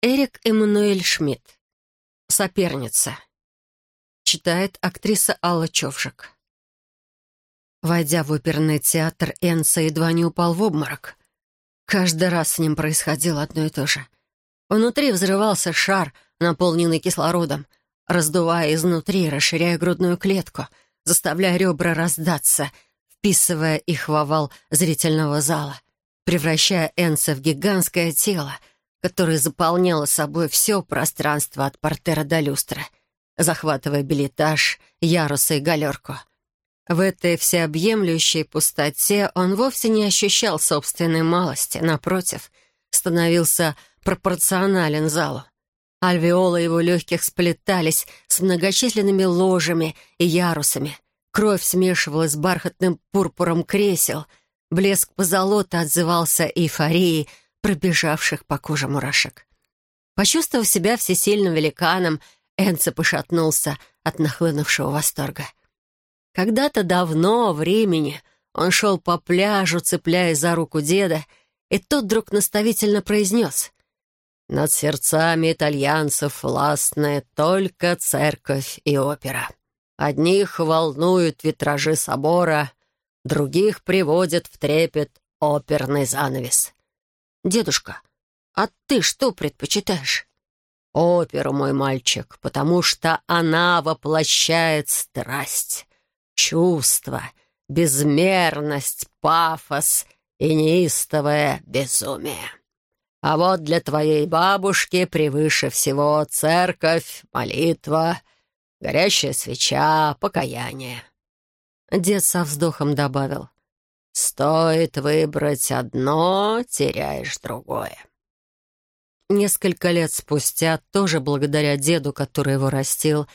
Эрик Эммануэль Шмидт. Соперница. Читает актриса Алла Човжик. Войдя в оперный театр, Энса едва не упал в обморок. Каждый раз с ним происходило одно и то же. Внутри взрывался шар, наполненный кислородом, раздувая изнутри, расширяя грудную клетку, заставляя ребра раздаться, вписывая их в овал зрительного зала, превращая Энса в гигантское тело — которая заполняла собой все пространство от портера до люстры, захватывая билетаж, ярусы и галерку. В этой всеобъемлющей пустоте он вовсе не ощущал собственной малости, напротив, становился пропорционален залу. Альвеолы его легких сплетались с многочисленными ложами и ярусами. Кровь смешивалась с бархатным пурпуром кресел. Блеск позолота отзывался эйфорией, пробежавших по коже мурашек. Почувствовав себя всесильным великаном, Энце пошатнулся от нахлынувшего восторга. Когда-то давно, времени, он шел по пляжу, цепляясь за руку деда, и тот вдруг наставительно произнес «Над сердцами итальянцев властная только церковь и опера. Одних волнуют витражи собора, других приводят в трепет оперный занавес. «Дедушка, а ты что предпочитаешь?» «Оперу, мой мальчик, потому что она воплощает страсть, чувство, безмерность, пафос и неистовое безумие. А вот для твоей бабушки превыше всего церковь, молитва, горящая свеча, покаяние». Дед со вздохом добавил. Стоит выбрать одно, теряешь другое. Несколько лет спустя, тоже благодаря деду, который его растил,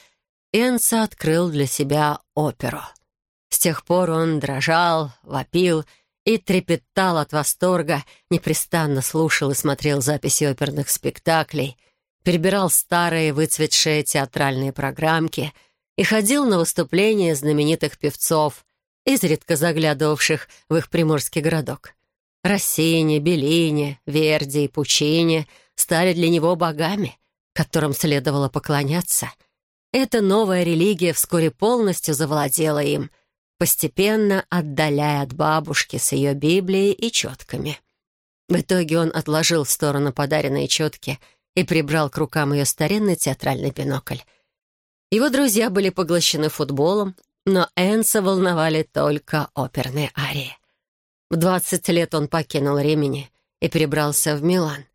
Энца открыл для себя оперу. С тех пор он дрожал, вопил и трепетал от восторга, непрестанно слушал и смотрел записи оперных спектаклей, перебирал старые выцветшие театральные программки и ходил на выступления знаменитых певцов — изредка заглядывавших в их приморский городок. Рассини, Беллини, Верди и Пучини стали для него богами, которым следовало поклоняться. Эта новая религия вскоре полностью завладела им, постепенно отдаляя от бабушки с ее Библией и четками. В итоге он отложил в сторону подаренные четки и прибрал к рукам ее старинный театральный бинокль. Его друзья были поглощены футболом, но Энса волновали только оперные арии. В 20 лет он покинул Римени и перебрался в Милан,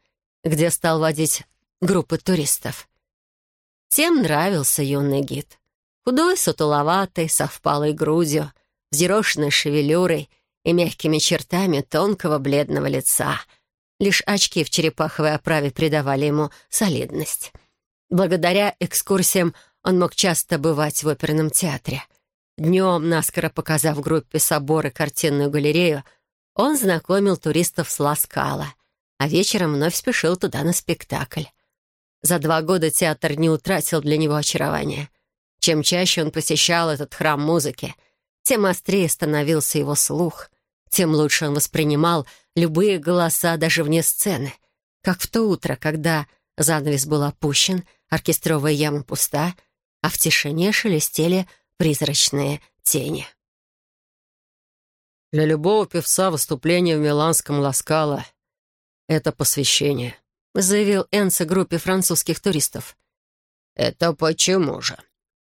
где стал водить группы туристов. Тем нравился юный гид. Худой, сутуловатый, со впалой грудью, взъерошенной шевелюрой и мягкими чертами тонкого бледного лица. Лишь очки в черепаховой оправе придавали ему солидность. Благодаря экскурсиям он мог часто бывать в оперном театре — Днем, наскоро показав группе собор и картинную галерею, он знакомил туристов с Ласкала, а вечером вновь спешил туда на спектакль. За два года театр не утратил для него очарования. Чем чаще он посещал этот храм музыки, тем острее становился его слух, тем лучше он воспринимал любые голоса даже вне сцены, как в то утро, когда занавес был опущен, оркестровая яма пуста, а в тишине шелестели призрачные тени. Для любого певца выступление в миланском Ласкало — это посвящение, заявил Энце группе французских туристов. «Это почему же?»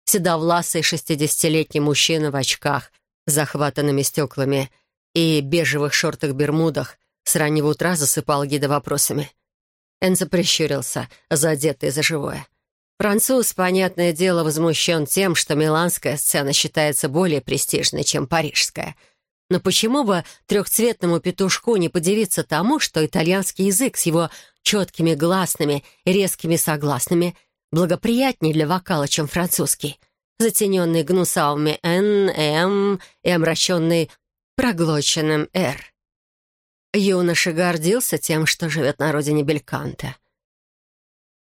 Седовласый шестидесятилетний мужчина в очках, захватанными стеклами и бежевых шортах-бермудах с раннего утра засыпал гида вопросами. Энце прищурился, задетый за живое. Француз, понятное дело, возмущен тем, что миланская сцена считается более престижной, чем парижская. Но почему бы трехцветному петушку не подивиться тому, что итальянский язык с его четкими гласными и резкими согласными благоприятнее для вокала, чем французский, затененный гнусавыми «н», «м» и омраченный проглоченным «р». Юноша гордился тем, что живет на родине Бельканта.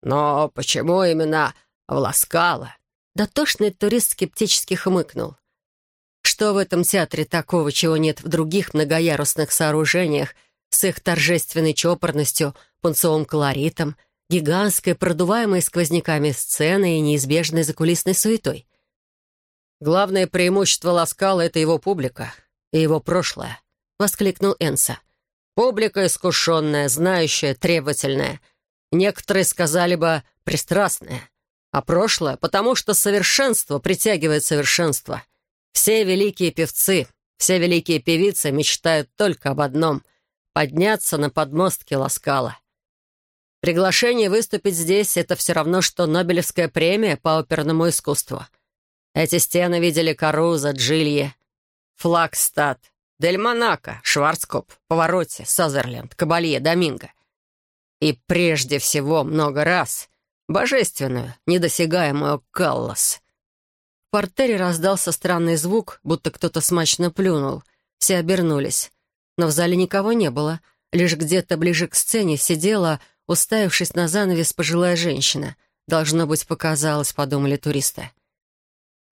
«Но почему именно в Ласкало?» Дотошный турист скептически хмыкнул. Что в этом театре такого, чего нет в других многоярусных сооружениях с их торжественной чопорностью, пунцовым колоритом гигантской, продуваемой сквозняками сцены и неизбежной закулисной суетой. «Главное преимущество Ласкала — это его публика и его прошлое», — воскликнул Энса. «Публика искушенная, знающая, требовательная. Некоторые сказали бы пристрастная. А прошлое, потому что совершенство притягивает совершенство. Все великие певцы, все великие певицы мечтают только об одном — подняться на подмостки Ласкала. Приглашение выступить здесь — это все равно, что Нобелевская премия по оперному искусству. Эти стены видели Каруза, Джилье, Флагстад, Дель Монако, Шварцкоп, Повороте, Сазерленд, Кабалье, Доминго. И прежде всего много раз божественную, недосягаемую Каллас. В портере раздался странный звук, будто кто-то смачно плюнул. Все обернулись. Но в зале никого не было. Лишь где-то ближе к сцене сидела уставившись на занавес, пожилая женщина. Должно быть, показалось, подумали туристы.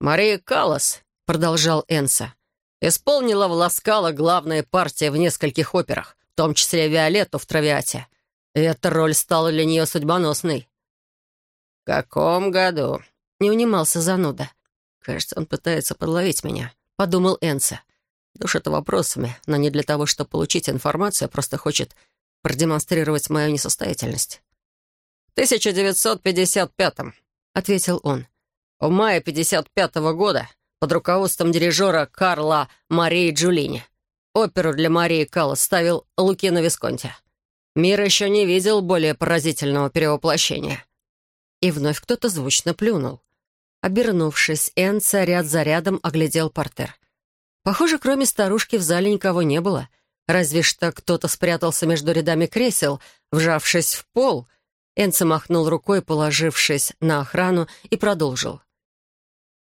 «Мария Каллас», — продолжал Энса, исполнила в Ласкало главная партия в нескольких операх, в том числе Виолетту в «Травиате». И эта роль стала для нее судьбоносной. «В каком году?» — не унимался зануда. «Кажется, он пытается подловить меня», — подумал Энса. Душит вопросами, но не для того, чтобы получить информацию, а просто хочет продемонстрировать мою несостоятельность. «В 1955-м», — ответил он. «В мае 55-го года под руководством дирижера Карла Марии Джулини оперу для Марии Калла ставил Лукино Висконти. Мир еще не видел более поразительного перевоплощения». И вновь кто-то звучно плюнул. Обернувшись, Энца ряд за рядом оглядел портер. Похоже, кроме старушки в зале никого не было — Разве что кто-то спрятался между рядами кресел, вжавшись в пол. Энце махнул рукой, положившись на охрану, и продолжил.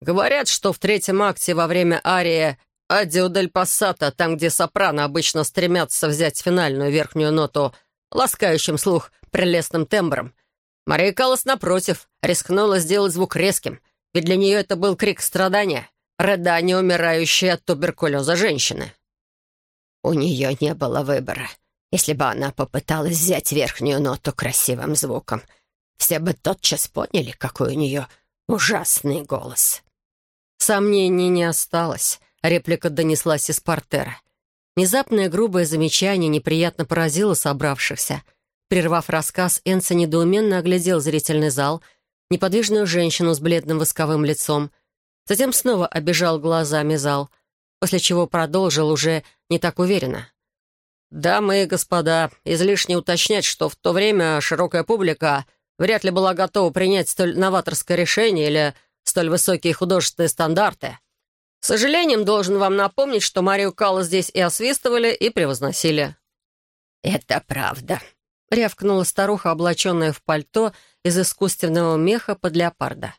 «Говорят, что в третьем акте во время арии «Адио Пассата», там, где сопрано обычно стремятся взять финальную верхнюю ноту, ласкающим слух прелестным тембром, Мария Каллас, напротив, рискнула сделать звук резким, ведь для нее это был крик страдания, рыдание умирающей от туберкулеза женщины. У нее не было выбора. Если бы она попыталась взять верхнюю ноту красивым звуком, все бы тотчас поняли, какой у нее ужасный голос. Сомнений не осталось. Реплика донеслась из портера. Внезапное грубое замечание неприятно поразило собравшихся. Прервав рассказ, Энса недоуменно оглядел зрительный зал, неподвижную женщину с бледным восковым лицом. Затем снова обежал глазами зал — после чего продолжил уже не так уверенно. «Дамы и господа, излишне уточнять, что в то время широкая публика вряд ли была готова принять столь новаторское решение или столь высокие художественные стандарты. С сожалением должен вам напомнить, что Марию Каллу здесь и освистывали, и превозносили». «Это правда», — рявкнула старуха, облаченная в пальто из искусственного меха под леопарда.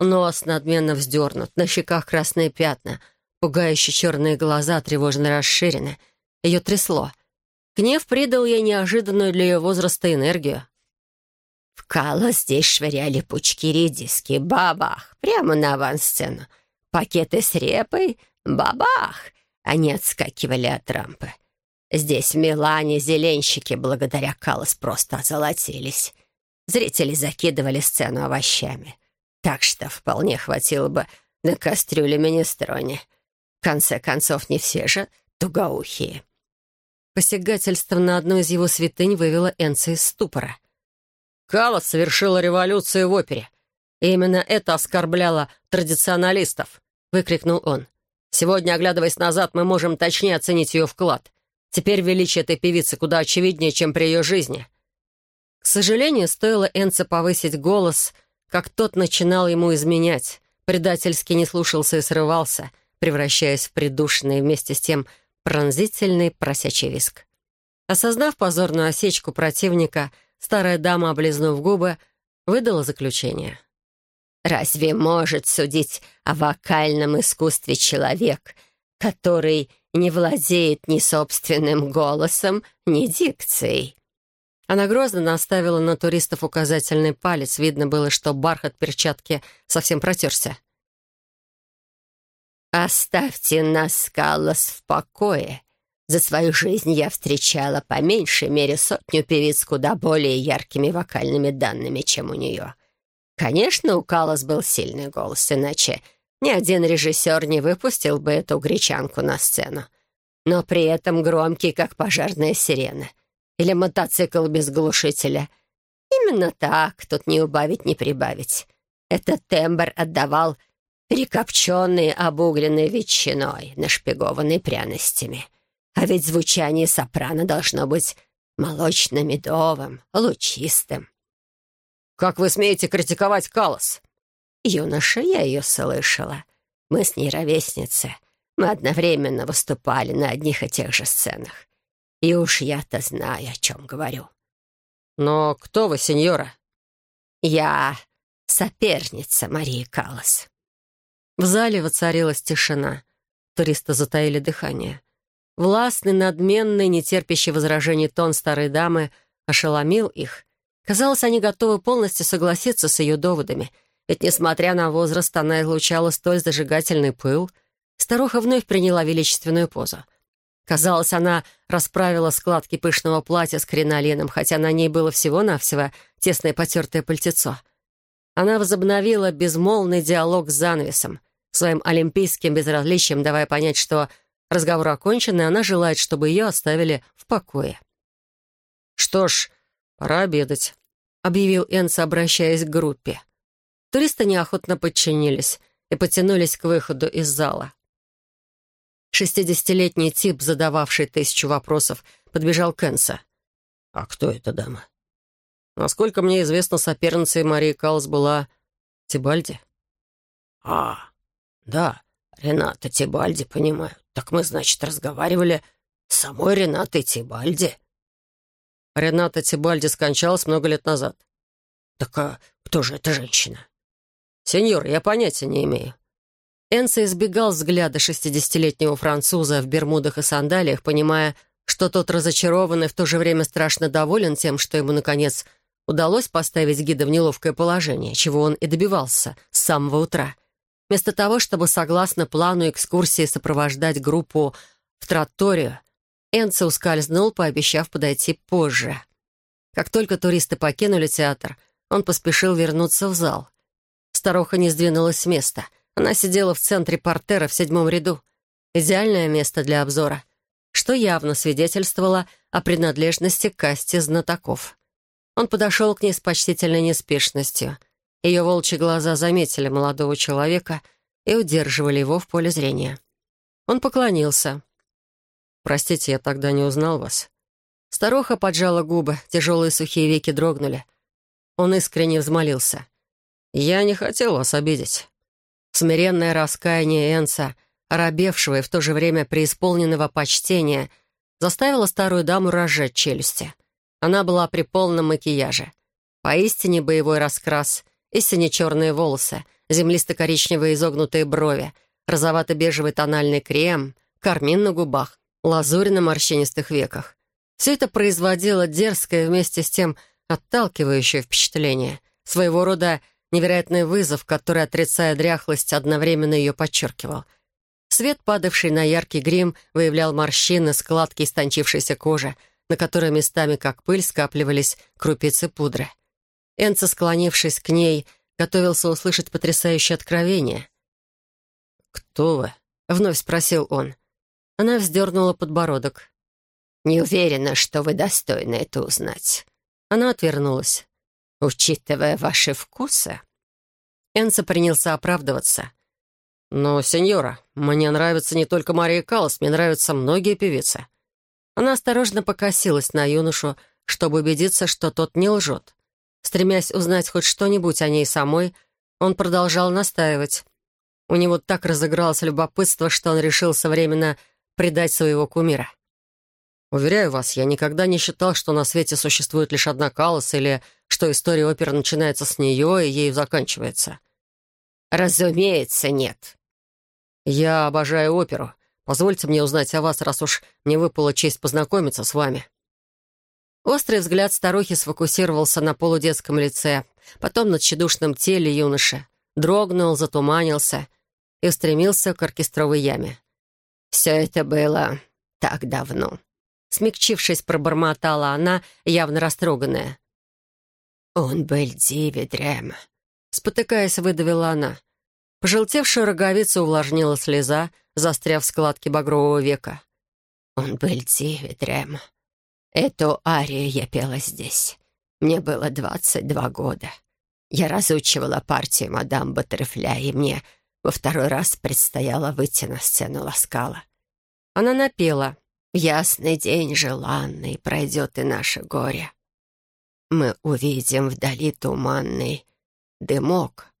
Нос надменно вздернут, на щеках красные пятна — Пугающие черные глаза тревожно расширены. Ее трясло. Гнев придал ей неожиданную для ее возраста энергию. В Кало здесь швыряли пучки редиски. Бабах! Прямо на авансцену. Пакеты с репой. Бабах! Они отскакивали от рампы. Здесь, в Милане, зеленщики благодаря Калос просто озолотились. Зрители закидывали сцену овощами. Так что вполне хватило бы на кастрюлю министрони — в конце концов, не все же тугоухие. Посягательство на одну из его святынь вывело Энца из ступора. Кала совершила революцию в опере. И именно это оскорбляло традиционалистов, выкрикнул он. Сегодня, оглядываясь назад, мы можем точнее оценить ее вклад. Теперь величие этой певицы куда очевиднее, чем при ее жизни. К сожалению, стоило Энце повысить голос, как тот начинал ему изменять. Предательски не слушался и срывался — превращаясь в придушенный вместе с тем пронзительный просячий виск. Осознав позорную осечку противника, старая дама, облизнув губы, выдала заключение. «Разве может судить о вокальном искусстве человек, который не владеет ни собственным голосом, ни дикцией?» Она грозно наставила на туристов указательный палец. Видно было, что бархат перчатки совсем протерся. «Оставьте нас, Каллас, в покое. За свою жизнь я встречала по меньшей мере сотню певиц куда более яркими вокальными данными, чем у нее. Конечно, у Калас был сильный голос, иначе ни один режиссер не выпустил бы эту гречанку на сцену. Но при этом громкий, как пожарная сирена. Или мотоцикл без глушителя. Именно так, тут не убавить, не прибавить. Этот тембр отдавал перекопченный обугленной ветчиной, нашпигованной пряностями. А ведь звучание сопрано должно быть молочно-медовым, лучистым. «Как вы смеете критиковать Калос?» «Юноша, я ее слышала. Мы с ней ровесницы. Мы одновременно выступали на одних и тех же сценах. И уж я-то знаю, о чем говорю». «Но кто вы, сеньора?» «Я соперница Марии Калос». В зале воцарилась тишина. Туристы затаили дыхание. Властный, надменный, нетерпящий возражений тон старой дамы ошеломил их. Казалось, они готовы полностью согласиться с ее доводами, ведь, несмотря на возраст, она излучала столь зажигательный пыл. Старуха вновь приняла величественную позу. Казалось, она расправила складки пышного платья с кринолином, хотя на ней было всего-навсего тесное потертое пальтецо. Она возобновила безмолвный диалог с занавесом своим олимпийским безразличием, давая понять, что разговор окончен, и она желает, чтобы ее оставили в покое. «Что ж, пора обедать», — объявил Энса, обращаясь к группе. Туристы неохотно подчинились и потянулись к выходу из зала. Шестидесятилетний тип, задававший тысячу вопросов, подбежал к Энса. «А кто эта дама?» «Насколько мне известно, соперницей Марии Калс была Тибальди». «А, «Да, Рената Тибальди, понимаю. Так мы, значит, разговаривали с самой Ренатой Тибальди». Рената Тибальди скончалась много лет назад. «Так а кто же эта женщина?» «Сеньор, я понятия не имею». Энса избегал взгляда шестидесятилетнего француза в бермудах и сандалиях, понимая, что тот разочарован и в то же время страшно доволен тем, что ему, наконец, удалось поставить гида в неловкое положение, чего он и добивался с самого утра — Вместо того, чтобы, согласно плану экскурсии, сопровождать группу в Тратторию, Энце ускользнул, пообещав подойти позже. Как только туристы покинули театр, он поспешил вернуться в зал. Старуха не сдвинулась с места. Она сидела в центре портера в седьмом ряду. Идеальное место для обзора, что явно свидетельствовало о принадлежности к касте знатоков. Он подошел к ней с почтительной неспешностью — ее волчьи глаза заметили молодого человека и удерживали его в поле зрения. Он поклонился. «Простите, я тогда не узнал вас». Старуха поджала губы, тяжелые сухие веки дрогнули. Он искренне взмолился. «Я не хотел вас обидеть». Смиренное раскаяние Энса, оробевшего и в то же время преисполненного почтения, заставило старую даму разжать челюсти. Она была при полном макияже. Поистине боевой раскрас и сине-черные волосы, землисто-коричневые изогнутые брови, розовато-бежевый тональный крем, кармин на губах, лазурь на морщинистых веках. Все это производило дерзкое вместе с тем отталкивающее впечатление, своего рода невероятный вызов, который, отрицая дряхлость, одновременно ее подчеркивал. Свет, падавший на яркий грим, выявлял морщины, складки истончившейся кожи, на которой местами, как пыль, скапливались крупицы пудры. Энца, склонившись к ней, готовился услышать потрясающее откровение. «Кто вы?» — вновь спросил он. Она вздернула подбородок. «Не уверена, что вы достойны это узнать». Она отвернулась. «Учитывая ваши вкусы...» Энца принялся оправдываться. «Но, сеньора, мне нравится не только Мария Каллас, мне нравятся многие певицы». Она осторожно покосилась на юношу, чтобы убедиться, что тот не лжет. Стремясь узнать хоть что-нибудь о ней самой, он продолжал настаивать. У него так разыгралось любопытство, что он решился временно предать своего кумира. «Уверяю вас, я никогда не считал, что на свете существует лишь одна Каллас или что история оперы начинается с нее и ею заканчивается». «Разумеется, нет». «Я обожаю оперу. Позвольте мне узнать о вас, раз уж мне выпала честь познакомиться с вами». Острый взгляд старухи сфокусировался на полудетском лице, потом на тщедушном теле юноши, дрогнул, затуманился и устремился к оркестровой яме. «Все это было так давно». Смягчившись, пробормотала она, явно растроганная. «Он был дивидрем», — спотыкаясь, выдавила она. Пожелтевшую роговицу увлажнила слеза, застряв в складке багрового века. «Он был дивидрем. Эту арию я пела здесь. Мне было двадцать два года. Я разучивала партию мадам Баттерфля, и мне во второй раз предстояло выйти на сцену Ласкала. Она напела. «В ясный день желанный пройдет и наше горе. Мы увидим вдали туманный дымок,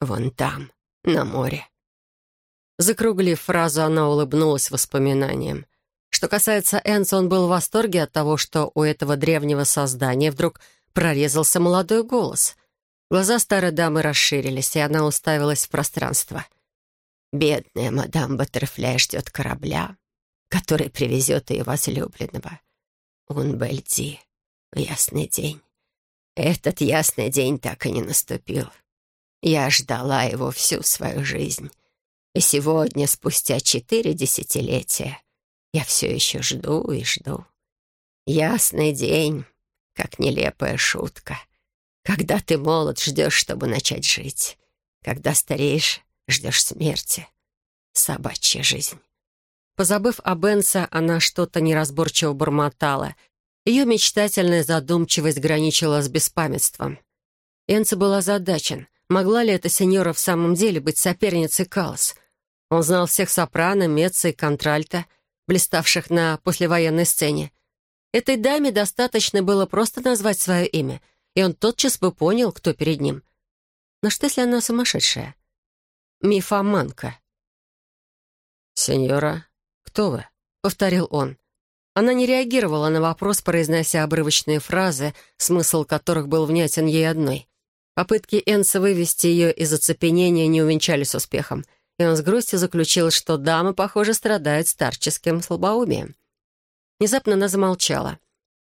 вон там, на море». Закруглив фразу, она улыбнулась воспоминанием. Что касается Энса, он был в восторге от того, что у этого древнего создания вдруг прорезался молодой голос. Глаза старой дамы расширились, и она уставилась в пространство. «Бедная мадам Баттерфляй ждет корабля, который привезет ее возлюбленного. Он Бельди в ясный день. Этот ясный день так и не наступил. Я ждала его всю свою жизнь. И сегодня, спустя четыре десятилетия, я все еще жду и жду. Ясный день, как нелепая шутка. Когда ты молод, ждешь, чтобы начать жить. Когда стареешь, ждешь смерти. Собачья жизнь. Позабыв о Бенса, она что-то неразборчиво бормотала. Ее мечтательная задумчивость граничила с беспамятством. Энца был озадачен. Могла ли эта сеньора в самом деле быть соперницей Калас? Он знал всех сопрано, меца и контральта, блиставших на послевоенной сцене. Этой даме достаточно было просто назвать свое имя, и он тотчас бы понял, кто перед ним. Но что, если она сумасшедшая? Мифоманка. «Сеньора, кто вы?» — повторил он. Она не реагировала на вопрос, произнося обрывочные фразы, смысл которых был внятен ей одной. Попытки Энса вывести ее из оцепенения не увенчались успехом, и он с грустью заключил, что дама, похоже, страдает старческим слабоумием. Внезапно она замолчала.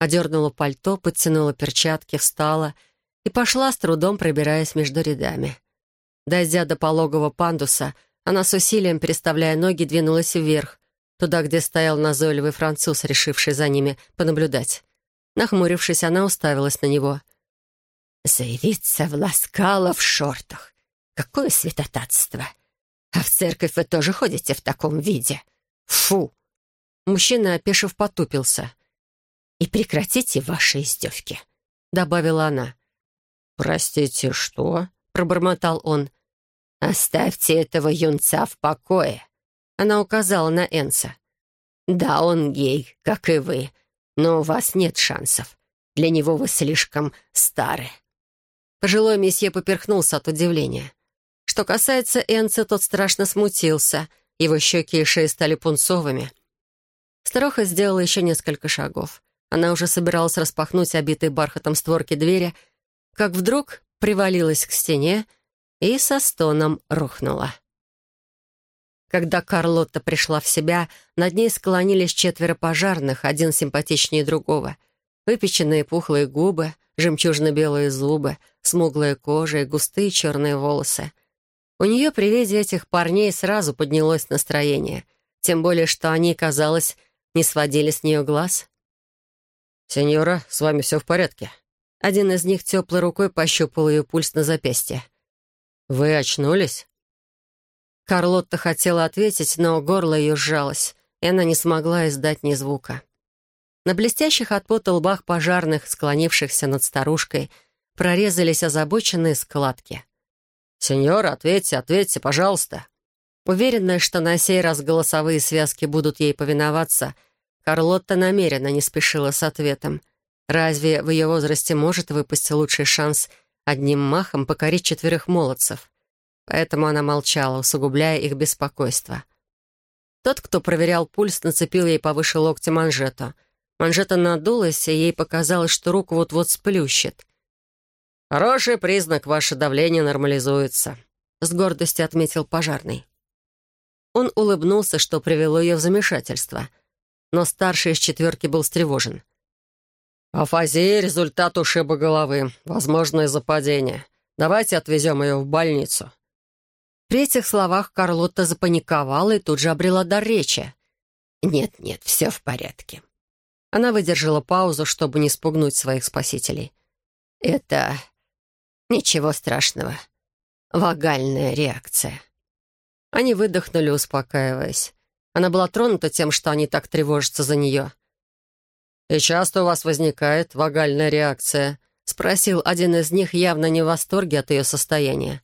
Одернула пальто, подтянула перчатки, встала и пошла, с трудом пробираясь между рядами. Дойдя до пологого пандуса, она с усилием, переставляя ноги, двинулась вверх, туда, где стоял назойливый француз, решивший за ними понаблюдать. Нахмурившись, она уставилась на него. «Заявиться в ласкало в шортах! Какое святотатство! А в церковь вы тоже ходите в таком виде? Фу!» Мужчина, опешив, потупился. «И прекратите ваши издевки», — добавила она. «Простите, что?» — пробормотал он. «Оставьте этого юнца в покое», — она указала на Энса. «Да, он гей, как и вы, но у вас нет шансов. Для него вы слишком стары». Пожилой месье поперхнулся от удивления. Что касается Энса, тот страшно смутился. Его щеки и шеи стали пунцовыми — Старуха сделала еще несколько шагов. Она уже собиралась распахнуть обитые бархатом створки двери, как вдруг привалилась к стене и со стоном рухнула. Когда Карлотта пришла в себя, над ней склонились четверо пожарных, один симпатичнее другого. Выпеченные пухлые губы, жемчужно-белые зубы, смуглая кожа и густые черные волосы. У нее при виде этих парней сразу поднялось настроение, тем более что они, казалось, не сводили с нее глаз. «Сеньора, с вами все в порядке?» Один из них теплой рукой пощупал ее пульс на запястье. «Вы очнулись?» Карлотта хотела ответить, но горло ее сжалось, и она не смогла издать ни звука. На блестящих от пота лбах пожарных, склонившихся над старушкой, прорезались озабоченные складки. «Сеньора, ответьте, ответьте, пожалуйста!» Уверенная, что на сей раз голосовые связки будут ей повиноваться, Карлотта намеренно не спешила с ответом. Разве в ее возрасте может выпасть лучший шанс одним махом покорить четверых молодцев? Поэтому она молчала, усугубляя их беспокойство. Тот, кто проверял пульс, нацепил ей повыше локтя манжету. Манжета надулась, и ей показалось, что руку вот-вот сплющит. «Хороший признак, ваше давление нормализуется», — с гордостью отметил пожарный. Он улыбнулся, что привело ее в замешательство. Но старший из четверки был встревожен. «Афазия — результат ушиба головы. Возможно, из-за падения. Давайте отвезем ее в больницу». При этих словах Карлотта запаниковала и тут же обрела дар речи. «Нет-нет, все в порядке». Она выдержала паузу, чтобы не спугнуть своих спасителей. «Это ничего страшного. Вагальная реакция». Они выдохнули, успокаиваясь. Она была тронута тем, что они так тревожатся за нее. «И часто у вас возникает вагальная реакция?» — спросил один из них, явно не в восторге от ее состояния.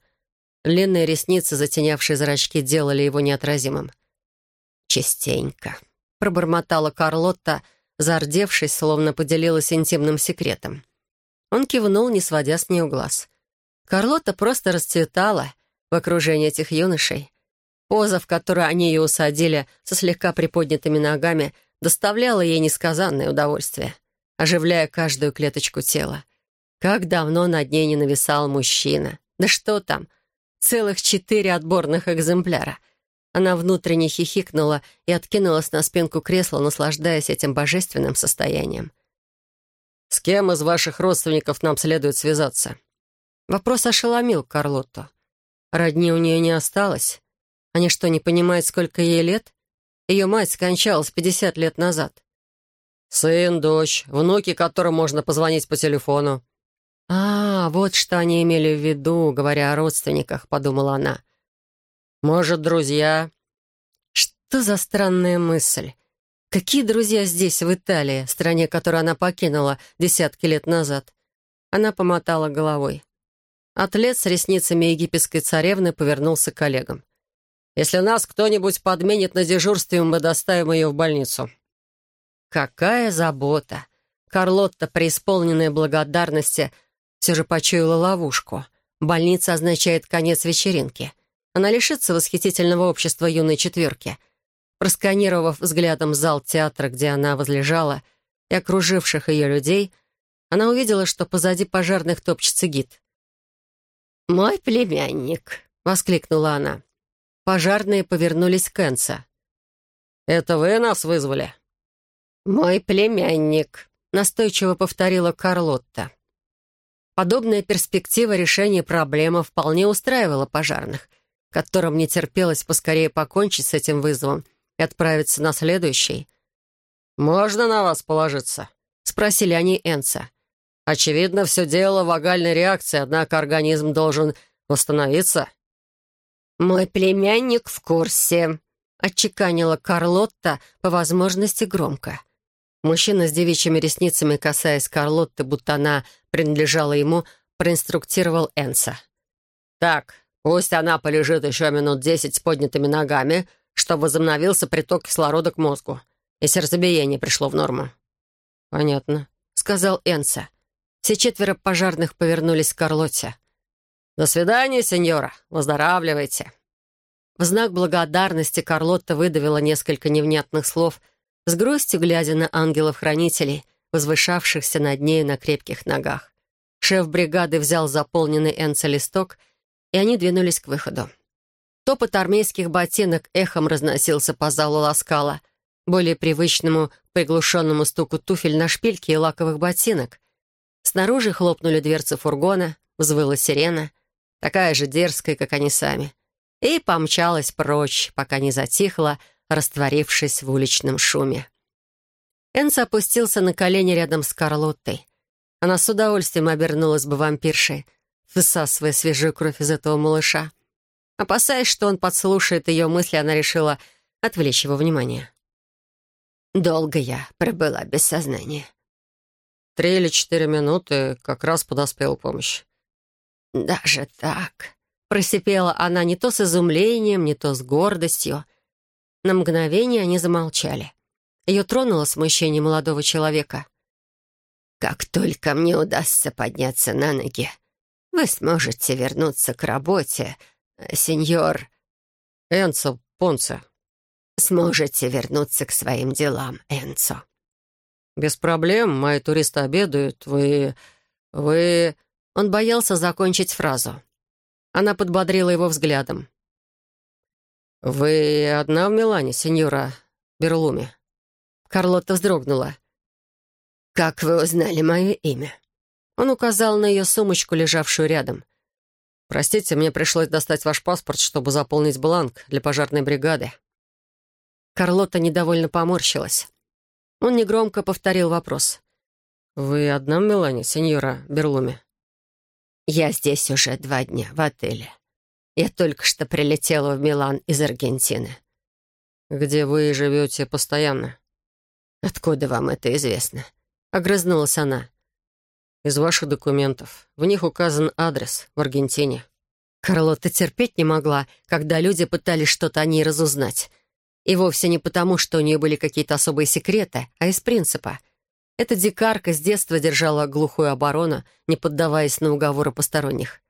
Длинные ресницы, затенявшие зрачки, делали его неотразимым. «Частенько», — пробормотала Карлотта, зардевшись, словно поделилась интимным секретом. Он кивнул, не сводя с нее глаз. Карлотта просто расцветала в окружении этих юношей. Поза, в которую они ее усадили со слегка приподнятыми ногами, доставляла ей несказанное удовольствие, оживляя каждую клеточку тела. Как давно над ней не нависал мужчина. Да что там, целых четыре отборных экземпляра. Она внутренне хихикнула и откинулась на спинку кресла, наслаждаясь этим божественным состоянием. «С кем из ваших родственников нам следует связаться?» Вопрос ошеломил Карлотту. Родни у нее не осталось. Они что, не понимают, сколько ей лет? Ее мать скончалась 50 лет назад. Сын, дочь, внуки, которым можно позвонить по телефону. «А, вот что они имели в виду, говоря о родственниках», — подумала она. «Может, друзья?» Что за странная мысль? Какие друзья здесь, в Италии, стране, которую она покинула десятки лет назад? Она помотала головой. Атлет с ресницами египетской царевны повернулся к коллегам. Если нас кто-нибудь подменит на дежурстве, мы доставим ее в больницу». Какая забота! Карлотта, преисполненная благодарности, все же почуяла ловушку. Больница означает конец вечеринки. Она лишится восхитительного общества юной четверки. Просканировав взглядом зал театра, где она возлежала, и окруживших ее людей, она увидела, что позади пожарных топчется гид. «Мой племянник», — воскликнула она. Пожарные повернулись к Энса. «Это вы нас вызвали?» «Мой племянник», — настойчиво повторила Карлотта. Подобная перспектива решения проблемы вполне устраивала пожарных, которым не терпелось поскорее покончить с этим вызовом и отправиться на следующий. «Можно на вас положиться?» — спросили они Энса. «Очевидно, все дело в вагальной реакции, однако организм должен восстановиться». «Мой племянник в курсе», — отчеканила Карлотта по возможности громко. Мужчина с девичьими ресницами, касаясь Карлотты, будто она принадлежала ему, проинструктировал Энса. «Так, пусть она полежит еще минут десять с поднятыми ногами, чтобы возобновился приток кислорода к мозгу, и сердцебиение пришло в норму». «Понятно», — сказал Энса. Все четверо пожарных повернулись к Карлотте. «До свидания, сеньора. Выздоравливайте». В знак благодарности Карлотта выдавила несколько невнятных слов, с грустью глядя на ангелов-хранителей, возвышавшихся над нею на крепких ногах. Шеф бригады взял заполненный Энца листок, и они двинулись к выходу. Топот армейских ботинок эхом разносился по залу ласкала, более привычному приглушенному стуку туфель на шпильке и лаковых ботинок. Снаружи хлопнули дверцы фургона, взвыла сирена — такая же дерзкая, как они сами, и помчалась прочь, пока не затихла, растворившись в уличном шуме. Энс опустился на колени рядом с Карлоттой. Она с удовольствием обернулась бы вампиршей, высасывая свежую кровь из этого малыша. Опасаясь, что он подслушает ее мысли, она решила отвлечь его внимание. «Долго я пробыла без сознания». «Три или четыре минуты как раз подоспела помощь. «Даже так?» — просипела она не то с изумлением, не то с гордостью. На мгновение они замолчали. Ее тронуло смущение молодого человека. «Как только мне удастся подняться на ноги, вы сможете вернуться к работе, сеньор...» «Энцо Понце». «Сможете вернуться к своим делам, Энцо». «Без проблем, мои туристы обедают. Вы... вы...» Он боялся закончить фразу. Она подбодрила его взглядом. «Вы одна в Милане, сеньора Берлуми?» Карлотта вздрогнула. «Как вы узнали мое имя?» Он указал на ее сумочку, лежавшую рядом. «Простите, мне пришлось достать ваш паспорт, чтобы заполнить бланк для пожарной бригады». Карлота недовольно поморщилась. Он негромко повторил вопрос. «Вы одна в Милане, сеньора Берлуми?» «Я здесь уже два дня, в отеле. Я только что прилетела в Милан из Аргентины». «Где вы живете постоянно?» «Откуда вам это известно?» — огрызнулась она. «Из ваших документов. В них указан адрес в Аргентине». Карлотта терпеть не могла, когда люди пытались что-то о ней разузнать. И вовсе не потому, что у нее были какие-то особые секреты, а из принципа. Эта дикарка с детства держала глухую оборону, не поддаваясь на уговоры посторонних.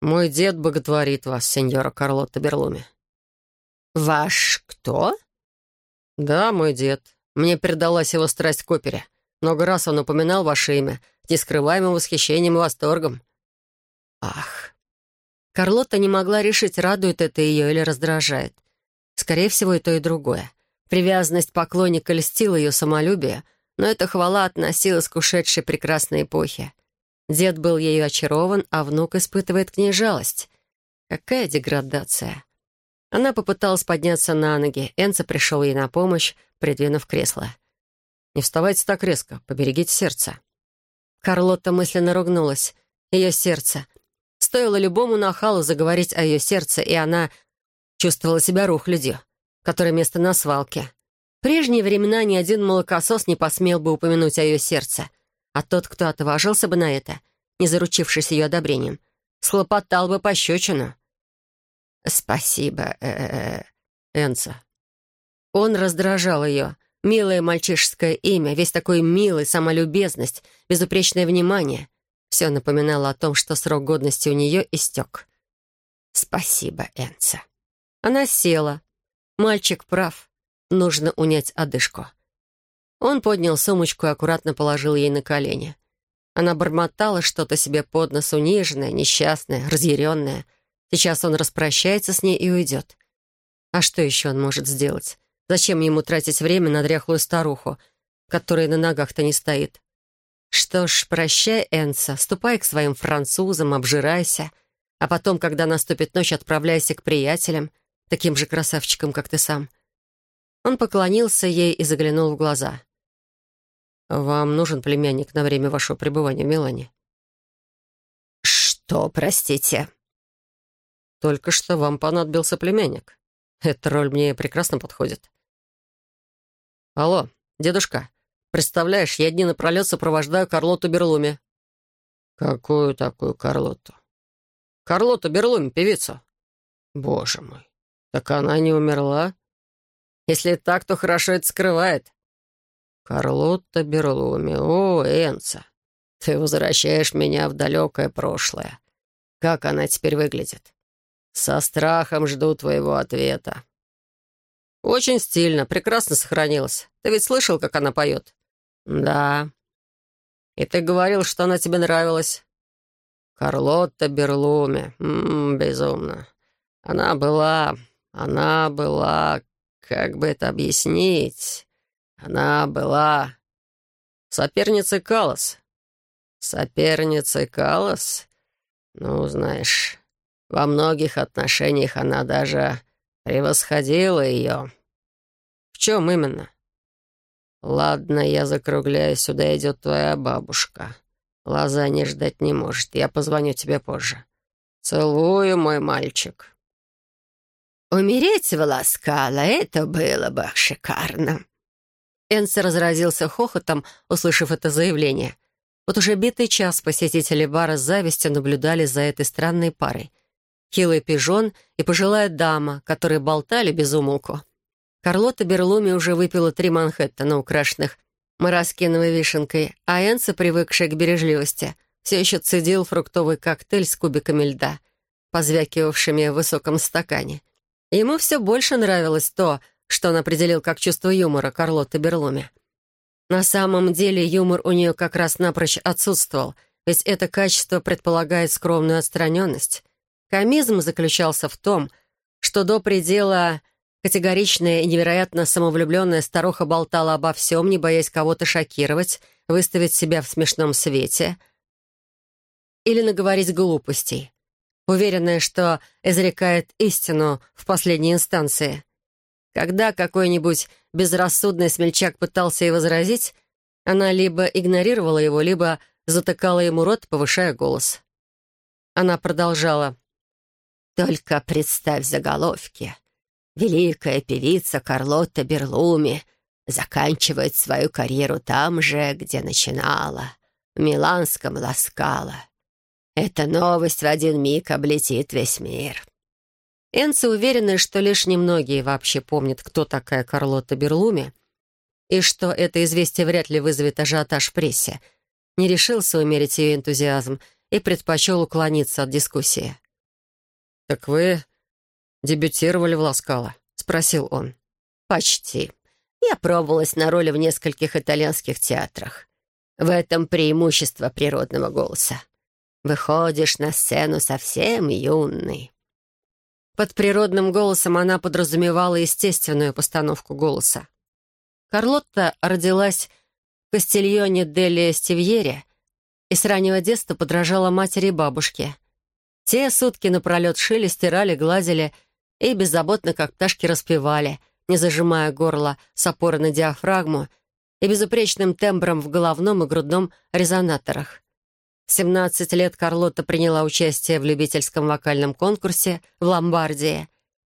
«Мой дед боготворит вас, сеньора Карлотта Берлуми». «Ваш кто?» «Да, мой дед. Мне передалась его страсть к опере. Много раз он упоминал ваше имя, с нескрываемым восхищением и восторгом». «Ах!» Карлотта не могла решить, радует это ее или раздражает. Скорее всего, и то, и другое. Привязанность поклонника льстила ее самолюбие, но эта хвала относилась к ушедшей прекрасной эпохе. Дед был ею очарован, а внук испытывает к ней жалость. Какая деградация! Она попыталась подняться на ноги. Энца пришел ей на помощь, придвинув кресло. «Не вставайте так резко, поберегите сердце». Карлотта мысленно ругнулась. Ее сердце. Стоило любому нахалу заговорить о ее сердце, и она Чувствовала себя рухлядью, которой место на свалке. Прежние времена ни один молокосос не посмел бы упомянуть о ее сердце, а тот, кто отважился бы на это, не заручившись ее одобрением, схлопотал бы пощечину. «Спасибо, э -э -э, Энца». Он раздражал ее. Милое мальчишеское имя, весь такой милый, самолюбезность, безупречное внимание. Все напоминало о том, что срок годности у нее истек. «Спасибо, Энца». Она села. Мальчик прав. Нужно унять одышку. Он поднял сумочку и аккуратно положил ей на колени. Она бормотала что-то себе под нос, униженное, несчастное, разъяренное. Сейчас он распрощается с ней и уйдет. А что еще он может сделать? Зачем ему тратить время на дряхлую старуху, которая на ногах-то не стоит? Что ж, прощай, Энса, ступай к своим французам, обжирайся, а потом, когда наступит ночь, отправляйся к приятелям, таким же красавчиком, как ты сам». Он поклонился ей и заглянул в глаза. «Вам нужен племянник на время вашего пребывания в Милане?» «Что, простите?» «Только что вам понадобился племянник. Эта роль мне прекрасно подходит». «Алло, дедушка, представляешь, я дни напролет сопровождаю Карлоту Берлуми». «Какую такую Карлоту?» «Карлоту Берлуми, певицу». «Боже мой, «Так она не умерла?» «Если так, то хорошо это скрывает». «Карлотта Берлуми, о, Энца, ты возвращаешь меня в далекое прошлое. Как она теперь выглядит? Со страхом жду твоего ответа». «Очень стильно, прекрасно сохранилась. Ты ведь слышал, как она поет?» «Да». «И ты говорил, что она тебе нравилась?» «Карлотта Берлуми, М -м, безумно. Она была она была... Как бы это объяснить? Она была... Соперницей Калос. Соперницей Калос? Ну, знаешь, во многих отношениях она даже превосходила ее. В чем именно? Ладно, я закругляю, сюда идет твоя бабушка. Лазанья ждать не может, я позвоню тебе позже. Целую, мой мальчик. Умереть в Ласкало — это было бы шикарно. Энси разразился хохотом, услышав это заявление. Вот уже битый час посетители бара с завистью наблюдали за этой странной парой. Хилый пижон и пожилая дама, которые болтали без умолку. Карлота Берлуми уже выпила три Манхэттена, украшенных мороскиновой вишенкой, а Энса, привыкшая к бережливости, все еще цедил фруктовый коктейль с кубиками льда, позвякивавшими в высоком стакане. Ему все больше нравилось то, что он определил как чувство юмора Карлотты Берлуми. На самом деле юмор у нее как раз напрочь отсутствовал, ведь это качество предполагает скромную отстраненность. Комизм заключался в том, что до предела категоричная и невероятно самовлюбленная старуха болтала обо всем, не боясь кого-то шокировать, выставить себя в смешном свете или наговорить глупостей уверенная, что изрекает истину в последней инстанции. Когда какой-нибудь безрассудный смельчак пытался ей возразить, она либо игнорировала его, либо затыкала ему рот, повышая голос. Она продолжала. «Только представь заголовки. Великая певица Карлотта Берлуми заканчивает свою карьеру там же, где начинала, в Миланском Ласкало. Эта новость в один миг облетит весь мир». Энцы уверены, что лишь немногие вообще помнят, кто такая Карлотта Берлуми, и что это известие вряд ли вызовет ажиотаж в прессе. Не решился умерить ее энтузиазм и предпочел уклониться от дискуссии. «Так вы дебютировали в Ласкало?» — спросил он. «Почти. Я пробовалась на роли в нескольких итальянских театрах. В этом преимущество природного голоса. Выходишь на сцену совсем юный». Под природным голосом она подразумевала естественную постановку голоса. Карлотта родилась в Кастильоне делли Стивьере и с раннего детства подражала матери и бабушке. Те сутки напролет шили, стирали, гладили и беззаботно, как пташки, распевали, не зажимая горло с опоры на диафрагму и безупречным тембром в головном и грудном резонаторах. В 17 лет Карлотта приняла участие в любительском вокальном конкурсе в Ломбардии.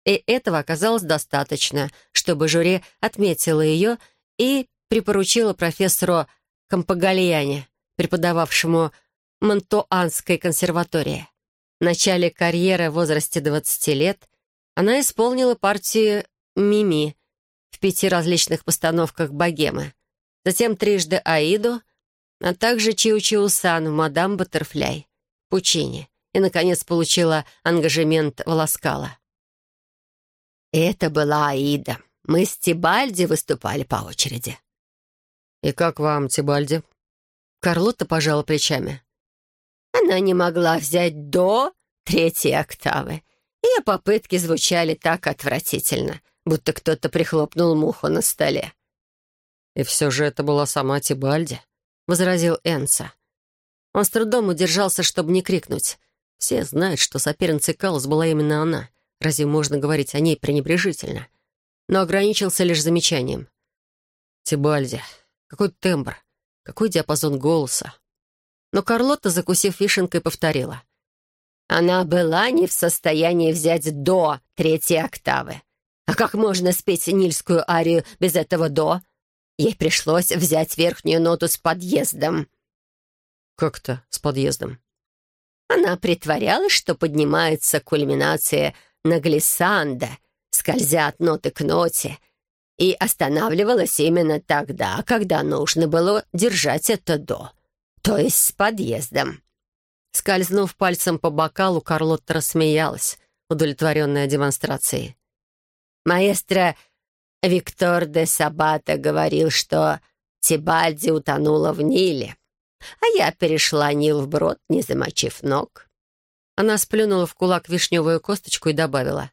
И этого оказалось достаточно, чтобы жюри отметило ее и припоручило профессору Кампагальяне, преподававшему Монтуанской консерватории. В начале карьеры в возрасте 20 лет она исполнила партию «Мими» в пяти различных постановках «Богемы», затем трижды «Аиду», а также Чиу-Чиу-сан в «Мадам Баттерфляй», Пучини, и, наконец, получила ангажемент в Ласкало. «Это была Аида. Мы с Тибальди выступали по очереди». «И как вам, Тибальди?» Карлотта пожала плечами. Она не могла взять до третьей октавы. Ее попытки звучали так отвратительно, будто кто-то прихлопнул муху на столе. «И все же это была сама Тибальди», — возразил Энса. Он с трудом удержался, чтобы не крикнуть. Все знают, что соперницей Калус была именно она. Разве можно говорить о ней пренебрежительно? Но ограничился лишь замечанием. «Тибальди, какой тембр, какой диапазон голоса!» Но Карлотта, закусив вишенкой, повторила. «Она была не в состоянии взять до третьей октавы. А как можно спеть нильскую арию без этого до? Ей пришлось взять верхнюю ноту с подъездом». «Как-то с подъездом?» Она притворялась, что поднимается кульминация на глиссанда, скользя от ноты к ноте, и останавливалась именно тогда, когда нужно было держать это «до», то есть с подъездом. Скользнув пальцем по бокалу, Карлотта рассмеялась, удовлетворенная демонстрацией. Маэстро Виктор де Сабата говорил, что Тибальди утонула в Ниле, а я перешла Нил вброд, не замочив ног. Она сплюнула в кулак вишневую косточку и добавила.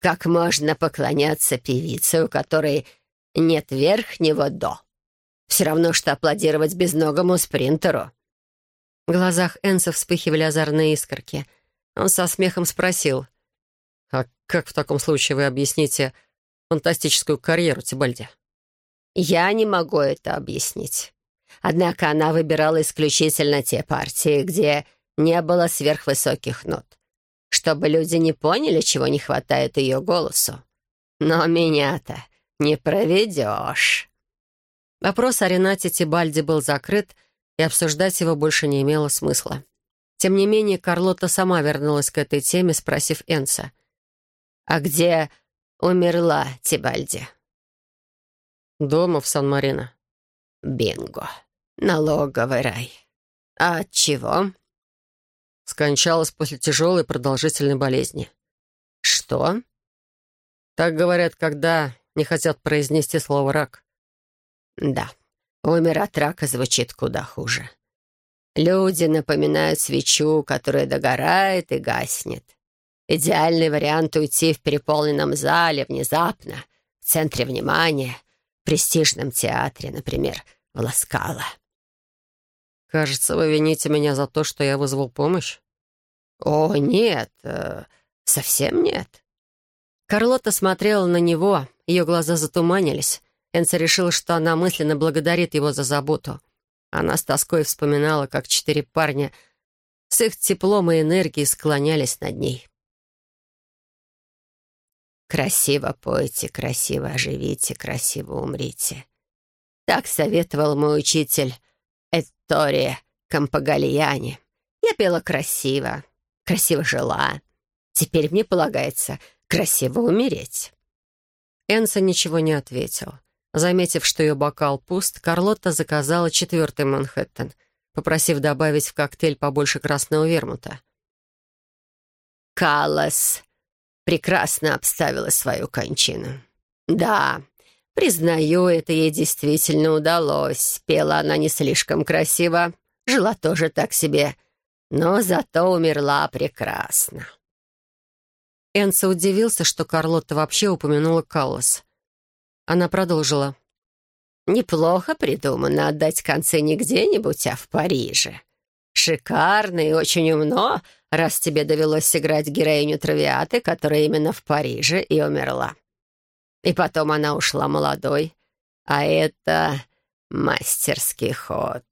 «Как можно поклоняться певице, у которой нет верхнего «до»? Все равно, что аплодировать безногому спринтеру». В глазах Энса вспыхивали озорные искорки. Он со смехом спросил. «А как в таком случае вы объясните фантастическую карьеру Тибальди?» «Я не могу это объяснить. Однако она выбирала исключительно те партии, где не было сверхвысоких нот, чтобы люди не поняли, чего не хватает ее голосу. Но меня-то не проведешь». Вопрос о Ренате Тибальди был закрыт, и обсуждать его больше не имело смысла. Тем не менее, Карлота сама вернулась к этой теме, спросив Энса. «А где умерла Тибальди?» «Дома в Сан-Марино». «Бинго. Налоговый рай. А от чего?» Скончалась после тяжелой продолжительной болезни. «Что?» «Так говорят, когда не хотят произнести слово «рак». «Да, умер от рака звучит куда хуже. Люди напоминают свечу, которая догорает и гаснет. Идеальный вариант уйти в переполненном зале внезапно, в центре внимания, в престижном театре, например, в Ласкало. «Кажется, вы вините меня за то, что я вызвал помощь?» «О, нет, э, совсем нет». Карлота смотрела на него, ее глаза затуманились. Энса решила, что она мысленно благодарит его за заботу. Она с тоской вспоминала, как четыре парня с их теплом и энергией склонялись над ней. «Красиво пойте, красиво оживите, красиво умрите». Так советовал мой учитель Эттория Кампагальяне. Я пела красиво, красиво жила. Теперь мне полагается красиво умереть». Энса ничего не ответил. Заметив, что ее бокал пуст, Карлотта заказала четвертый Манхэттен, попросив добавить в коктейль побольше красного вермута. «Каллас прекрасно обставила свою кончину. Да, признаю, это ей действительно удалось. Пела она не слишком красиво, жила тоже так себе, но зато умерла прекрасно». Энса удивился, что Карлотта вообще упомянула Каллас. Она продолжила. «Неплохо придумано отдать концы не где-нибудь, а в Париже. Шикарно и очень умно, раз тебе довелось сыграть героиню Травиаты, которая именно в Париже и умерла. И потом она ушла молодой, а это мастерский ход».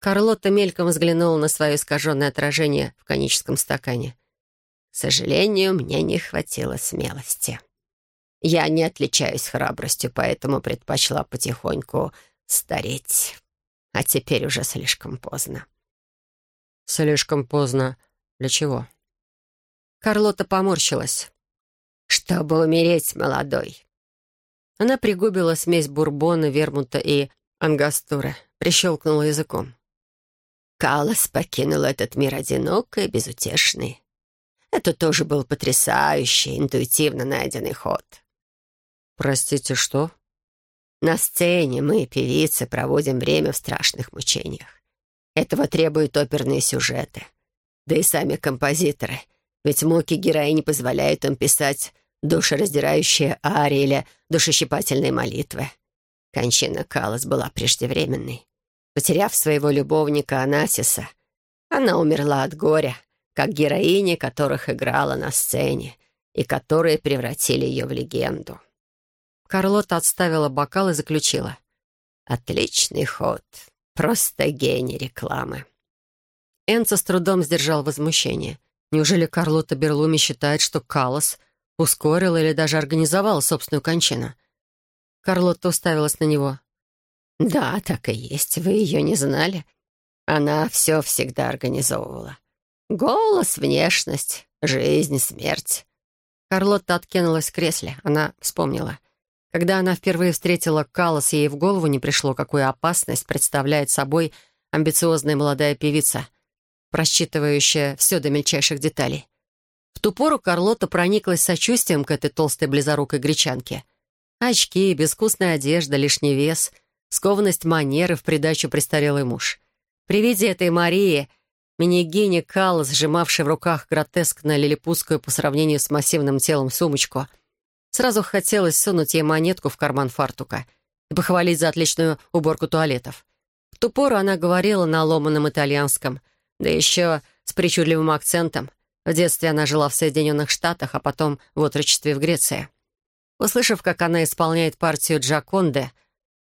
Карлотта мельком взглянула на свое искаженное отражение в коническом стакане. «К сожалению, мне не хватило смелости». Я не отличаюсь храбростью, поэтому предпочла потихоньку стареть. А теперь уже слишком поздно. Слишком поздно. Для чего? Карлота поморщилась. Чтобы умереть молодой. Она пригубила смесь бурбона, вермута и ангастуры, прищелкнула языком. Калас покинул этот мир одинокой, безутешный. Это тоже был потрясающий, интуитивно найденный ход. «Простите, что?» «На сцене мы, певицы, проводим время в страшных мучениях. Этого требуют оперные сюжеты. Да и сами композиторы. Ведь муки героини позволяют им писать душераздирающие арии или душещипательные молитвы. Кончина Калас была преждевременной. Потеряв своего любовника Анасиса, она умерла от горя, как героини, которых играла на сцене, и которые превратили ее в легенду. Карлота отставила бокал и заключила. «Отличный ход. Просто гений рекламы». Энца с трудом сдержал возмущение. Неужели Карлота Берлуми считает, что Калос ускорил или даже организовал собственную кончину? Карлотта уставилась на него. «Да, так и есть. Вы ее не знали. Она все всегда организовывала. Голос, внешность, жизнь, смерть». Карлотта откинулась в кресле. Она вспомнила — когда она впервые встретила Каллас, ей в голову не пришло, какую опасность представляет собой амбициозная молодая певица, просчитывающая все до мельчайших деталей. В ту пору Карлота прониклась сочувствием к этой толстой близорукой гречанке. Очки, безвкусная одежда, лишний вес, скованность манеры в придачу престарелый муж. При виде этой Марии, Минигини Каллас, сжимавшей в руках гротескно лилипутскую по сравнению с массивным телом сумочку — Сразу хотелось сунуть ей монетку в карман фартука и похвалить за отличную уборку туалетов. В ту пору она говорила на ломаном итальянском, да еще с причудливым акцентом. В детстве она жила в Соединенных Штатах, а потом в отрочестве в Греции. Услышав, как она исполняет партию Джаконде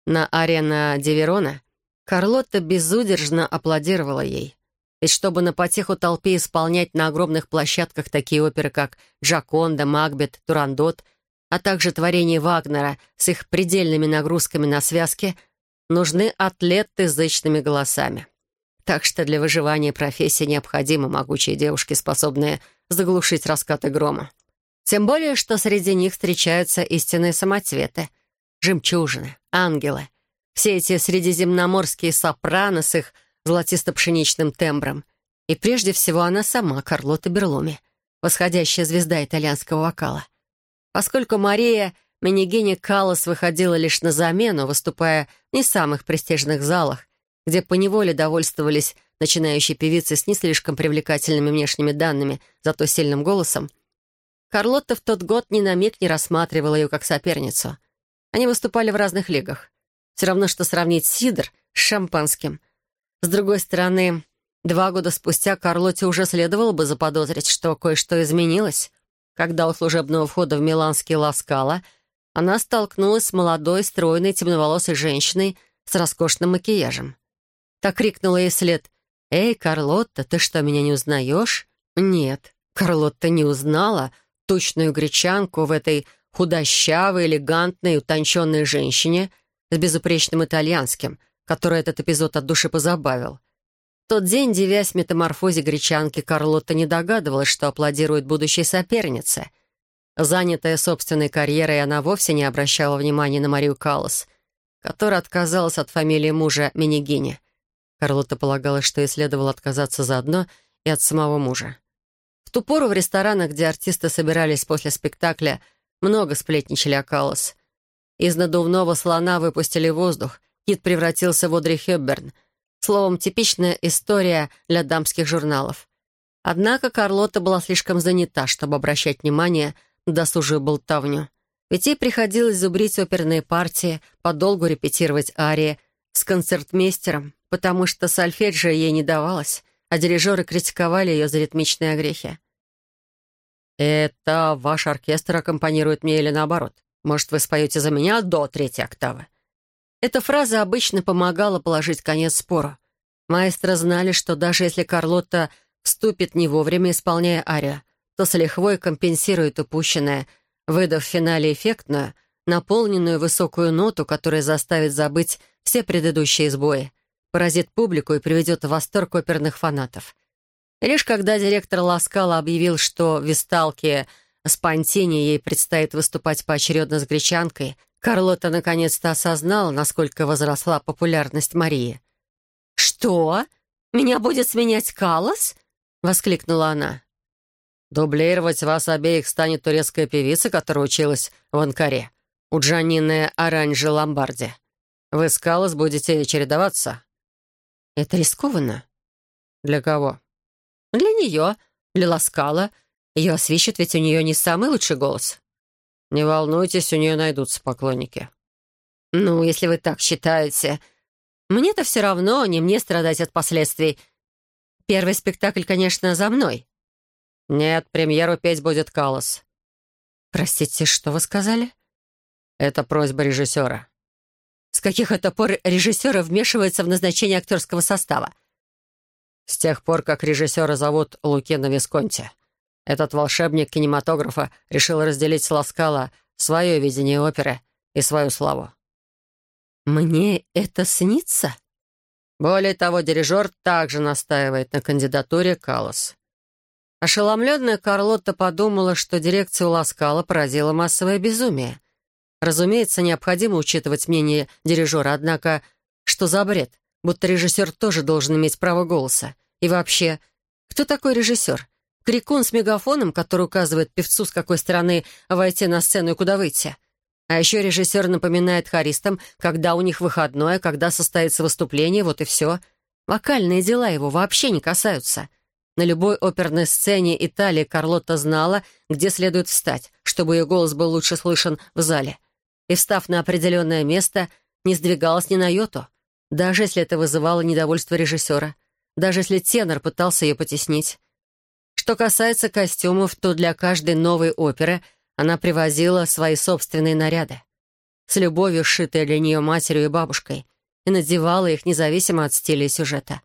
на арена Диверона, Карлотта безудержно аплодировала ей. Ведь чтобы на потеху толпе исполнять на огромных площадках такие оперы, как «Джаконда», «Макбет», «Турандот», а также творение Вагнера с их предельными нагрузками на связки, нужны атлеты с зычными голосами. Так что для выживания профессии необходимы могучие девушки, способные заглушить раскаты грома. Тем более, что среди них встречаются истинные самоцветы, жемчужины, ангелы, все эти средиземноморские сопрано с их золотисто-пшеничным тембром. И прежде всего она сама, Карлота Берлуми, восходящая звезда итальянского вокала — Поскольку Мария Менегини Каллас выходила лишь на замену, выступая в не самых престижных залах, где поневоле довольствовались начинающие певицы с не слишком привлекательными внешними данными, зато сильным голосом, Карлотта в тот год ни на миг не рассматривала ее как соперницу. Они выступали в разных лигах. Все равно, что сравнить сидр с шампанским. С другой стороны, два года спустя Карлотте уже следовало бы заподозрить, что кое-что изменилось когда у служебного входа в миланский Ласкала она столкнулась с молодой, стройной, темноволосой женщиной с роскошным макияжем. Так крикнула ей вслед «Эй, Карлотта, ты что, меня не узнаешь?» Нет, Карлотта не узнала точную гречанку в этой худощавой, элегантной, утонченной женщине с безупречным итальянским, который этот эпизод от души позабавил. В тот день, девясь метаморфозе гречанки, Карлотта не догадывалась, что аплодирует будущей сопернице. Занятая собственной карьерой, она вовсе не обращала внимания на Марию Каллас, которая отказалась от фамилии мужа Минигини. Карлотта полагала, что ей следовало отказаться заодно и от самого мужа. В ту пору в ресторанах, где артисты собирались после спектакля, много сплетничали о Каллас. Из надувного слона выпустили воздух, Кит превратился в Одри Хепберн. Словом, типичная история для дамских журналов. Однако Карлотта была слишком занята, чтобы обращать внимание на досужую болтовню. Ведь ей приходилось зубрить оперные партии, подолгу репетировать арии с концертмейстером, потому что сольфеджио ей не давалось, а дирижеры критиковали ее за ритмичные огрехи. «Это ваш оркестр аккомпанирует мне или наоборот? Может, вы споете за меня до третьей октавы?» Эта фраза обычно помогала положить конец спору. Маэстро знали, что даже если Карлотта вступит не вовремя, исполняя арию, то с лихвой компенсирует упущенное, выдав в финале эффектную, наполненную высокую ноту, которая заставит забыть все предыдущие сбои, поразит публику и приведет в восторг оперных фанатов. лишь когда директор Ласкала объявил, что в Висталке Спонтини ей предстоит выступать поочередно с гречанкой, Карлота наконец-то осознала, насколько возросла популярность Марии. «Что? Меня будет сменять Калос?» — воскликнула она. «Дублировать вас обеих станет турецкая певица, которая училась в Анкаре, у Джанины Оранжи Ломбарди. Вы с Калос будете чередоваться?» «Это рискованно». «Для кого?» «Для нее, для Ласкала. Ее освищет, ведь у нее не самый лучший голос». «Не волнуйтесь, у нее найдутся поклонники». «Ну, если вы так считаете. Мне-то все равно, не мне страдать от последствий. Первый спектакль, конечно, за мной». «Нет, премьеру петь будет Калос». «Простите, что вы сказали?» «Это просьба режиссера». «С каких это пор режиссеры вмешиваются в назначение актерского состава?» «С тех пор, как режиссера зовут Лукино Висконти». Этот волшебник кинематографа решил разделить с Ласкала свое видение оперы и свою славу. «Мне это снится?» Более того, дирижер также настаивает на кандидатуре Калос. Ошеломленная Карлотта подумала, что дирекцию Ласкала поразило массовое безумие. Разумеется, необходимо учитывать мнение дирижера, однако что за бред? Будто режиссер тоже должен иметь право голоса. И вообще, кто такой режиссер? крикун с мегафоном, который указывает певцу, с какой стороны войти на сцену и куда выйти. А еще режиссер напоминает хористам, когда у них выходное, когда состоится выступление, вот и все. Вокальные дела его вообще не касаются. На любой оперной сцене Италии Карлотта знала, где следует встать, чтобы ее голос был лучше слышен в зале. И, встав на определенное место, не сдвигалась ни на йоту, даже если это вызывало недовольство режиссера, даже если тенор пытался ее потеснить. Что касается костюмов, то для каждой новой оперы она привозила свои собственные наряды, с любовью сшитые для нее матерью и бабушкой, и надевала их независимо от стиля и сюжета.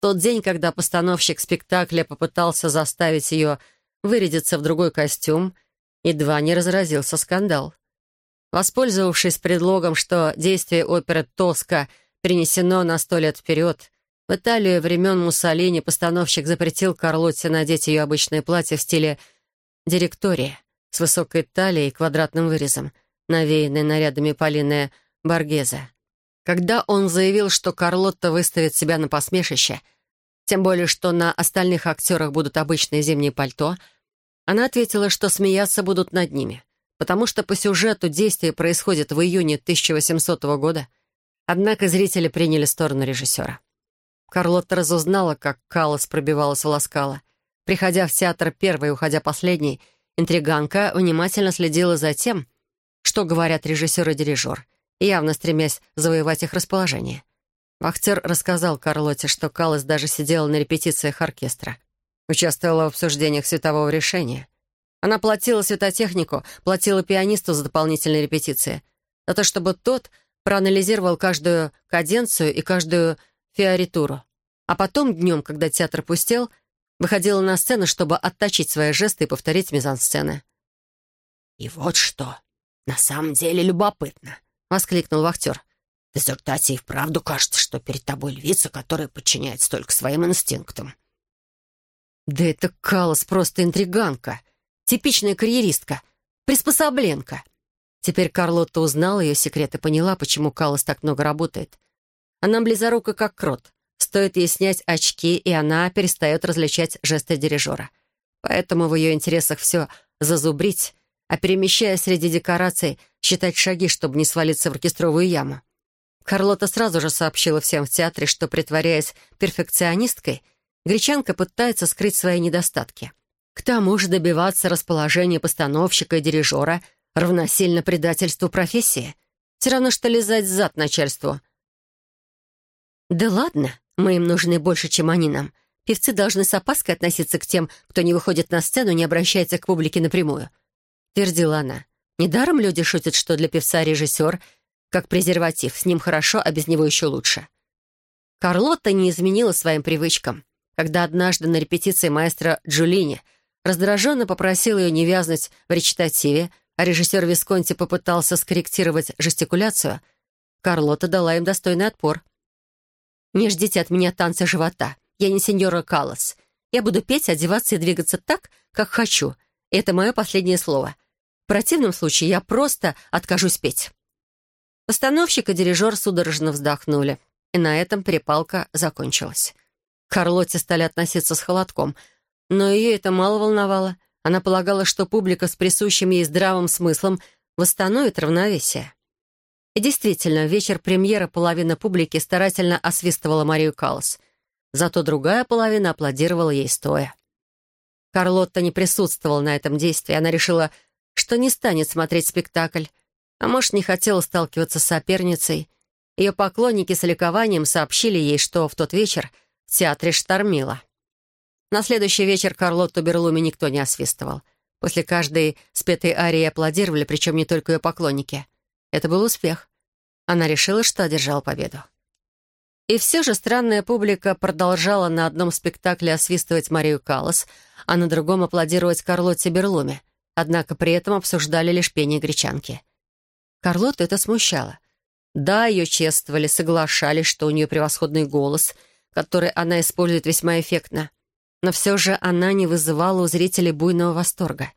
Тот день, когда постановщик спектакля попытался заставить ее вырядиться в другой костюм, едва не разразился скандал. Воспользовавшись предлогом, что действие оперы «Тоска» перенесено на сто лет вперед, в Италию времен Муссолини постановщик запретил Карлотте надеть ее обычное платье в стиле «директория» с высокой талией и квадратным вырезом, навеянной нарядами Полины Баргеза. Когда он заявил, что Карлотта выставит себя на посмешище, тем более, что на остальных актерах будут обычные зимние пальто, она ответила, что смеяться будут над ними, потому что по сюжету действие происходит в июне 1800 года. Однако зрители приняли сторону режиссера. Карлотта разузнала, как Каллас пробивалась у Ласкала. Приходя в театр первой и уходя последней, интриганка внимательно следила за тем, что говорят режиссер и дирижер, явно стремясь завоевать их расположение. Вахтер рассказал Карлотте, что Каллас даже сидела на репетициях оркестра, участвовала в обсуждениях светового решения. Она платила светотехнику, платила пианисту за дополнительные репетиции. За то, чтобы тот проанализировал каждую каденцию и каждую фиоритуру. А потом, днем, когда театр пустел, выходила на сцену, чтобы отточить свои жесты и повторить мизансцены. «И вот что, на самом деле любопытно», — воскликнул вахтер. «В результате и вправду кажется, что перед тобой львица, которая подчиняется только своим инстинктам». «Да это Калос просто интриганка, типичная карьеристка, приспособленка». Теперь Карлотта узнала ее секрет и поняла, почему Калос так много работает. Она близорука, как крот. Стоит ей снять очки, и она перестает различать жесты дирижера. Поэтому в ее интересах все зазубрить, а перемещая среди декораций, считать шаги, чтобы не свалиться в оркестровую яму. Карлота сразу же сообщила всем в театре, что, притворяясь перфекционисткой, гречанка пытается скрыть свои недостатки. К тому же добиваться расположения постановщика и дирижера равносильно предательству профессии. Все равно, что лизать зад начальству. «Да ладно, мы им нужны больше, чем они нам. Певцы должны с опаской относиться к тем, кто не выходит на сцену, не обращается к публике напрямую», — твердила она. «Недаром люди шутят, что для певца режиссер как презерватив, с ним хорошо, а без него еще лучше». Карлотта не изменила своим привычкам. Когда однажды на репетиции маэстро Джулини раздраженно попросил ее не вязнуть в речитативе, а режиссер Висконти попытался скорректировать жестикуляцию, Карлотта дала им достойный отпор. «Не ждите от меня танца живота. Я не сеньора Каллас. Я буду петь, одеваться и двигаться так, как хочу. Это мое последнее слово. В противном случае я просто откажусь петь». Постановщик и дирижер судорожно вздохнули, и на этом перепалка закончилась. К Карлотте стали относиться с холодком, но ее это мало волновало. Она полагала, что публика с присущим ей здравым смыслом восстановит равновесие. И действительно, в вечер премьеры половина публики старательно освистывала Марию Каллас. Зато другая половина аплодировала ей стоя. Карлотта не присутствовала на этом действии. Она решила, что не станет смотреть спектакль, а может, не хотела сталкиваться с соперницей. Ее поклонники с ликованием сообщили ей, что в тот вечер в театре штормило. На следующий вечер Карлотту Берлуми никто не освистывал. После каждой спетой арии аплодировали, причем не только ее поклонники. Это был успех. Она решила, что одержала победу. И все же странная публика продолжала на одном спектакле освистывать Марию Каллас, а на другом аплодировать Карлотте Берлуме, однако при этом обсуждали лишь пение гречанки. Карлотту это смущало. Да, ее чествовали, соглашались, что у нее превосходный голос, который она использует весьма эффектно. Но все же она не вызывала у зрителей буйного восторга.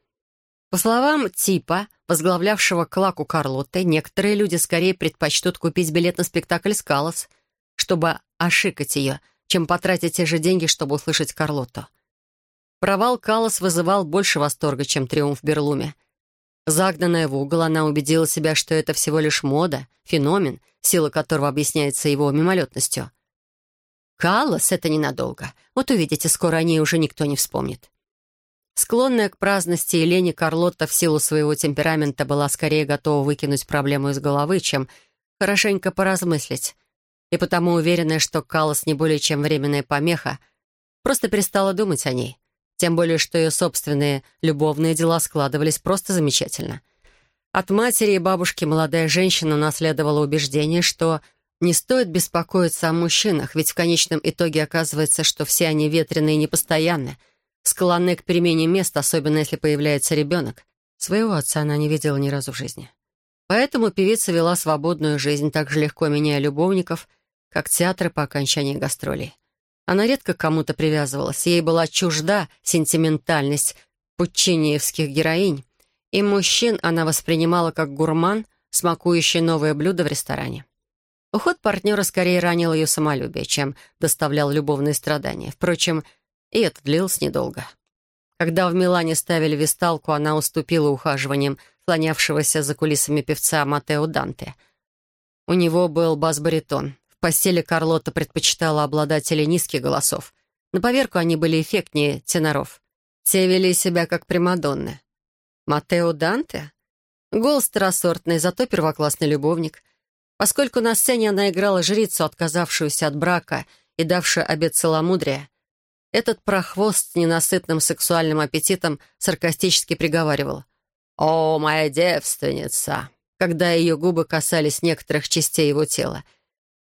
По словам Типа, возглавлявшего клаку Карлотты, некоторые люди скорее предпочтут купить билет на спектакль «Скалос», чтобы ошикать ее, чем потратить те же деньги, чтобы услышать Карлотту. Провал Калос вызывал больше восторга, чем триумф Берлуме — Загнанная в угол, она убедила себя, что это всего лишь мода, феномен, сила которого объясняется его мимолетностью. Каллас — это ненадолго. Вот увидите, скоро о ней уже никто не вспомнит. Склонная к праздности и лени Карлотта в силу своего темперамента была скорее готова выкинуть проблему из головы, чем хорошенько поразмыслить. И потому уверенная, что Каллас не более чем временная помеха, просто перестала думать о ней. Тем более, что ее собственные любовные дела складывались просто замечательно. От матери и бабушки молодая женщина наследовала убеждение, что не стоит беспокоиться о мужчинах, ведь в конечном итоге оказывается, что все они ветреные и непостоянны, склонны к перемене мест, особенно если появляется ребенок. Своего отца она не видела ни разу в жизни. Поэтому певица вела свободную жизнь, так же легко меняя любовников, как театры по окончании гастролей. Она редко к кому-то привязывалась, ей была чужда сентиментальность путчиниевских героинь, и мужчин она воспринимала как гурман, смакующий новое блюдо в ресторане. Уход партнера скорее ранил ее самолюбие, чем доставлял любовные страдания. Впрочем, и это длилось недолго. Когда в Милане ставили висталку, она уступила ухаживаниям слонявшегося за кулисами певца Матео Данте. У него был бас-баритон, постели Карлотта предпочитала обладателей низких голосов. На поверку они были эффектнее теноров. Те вели себя как примадонны. Матео Данте? Голос второсортный, зато первоклассный любовник. Поскольку на сцене она играла жрицу, отказавшуюся от брака и давшую обет целомудрия, Этот прохвост с ненасытным сексуальным аппетитом саркастически приговаривал. «О, моя девственница!» когда ее губы касались некоторых частей его тела.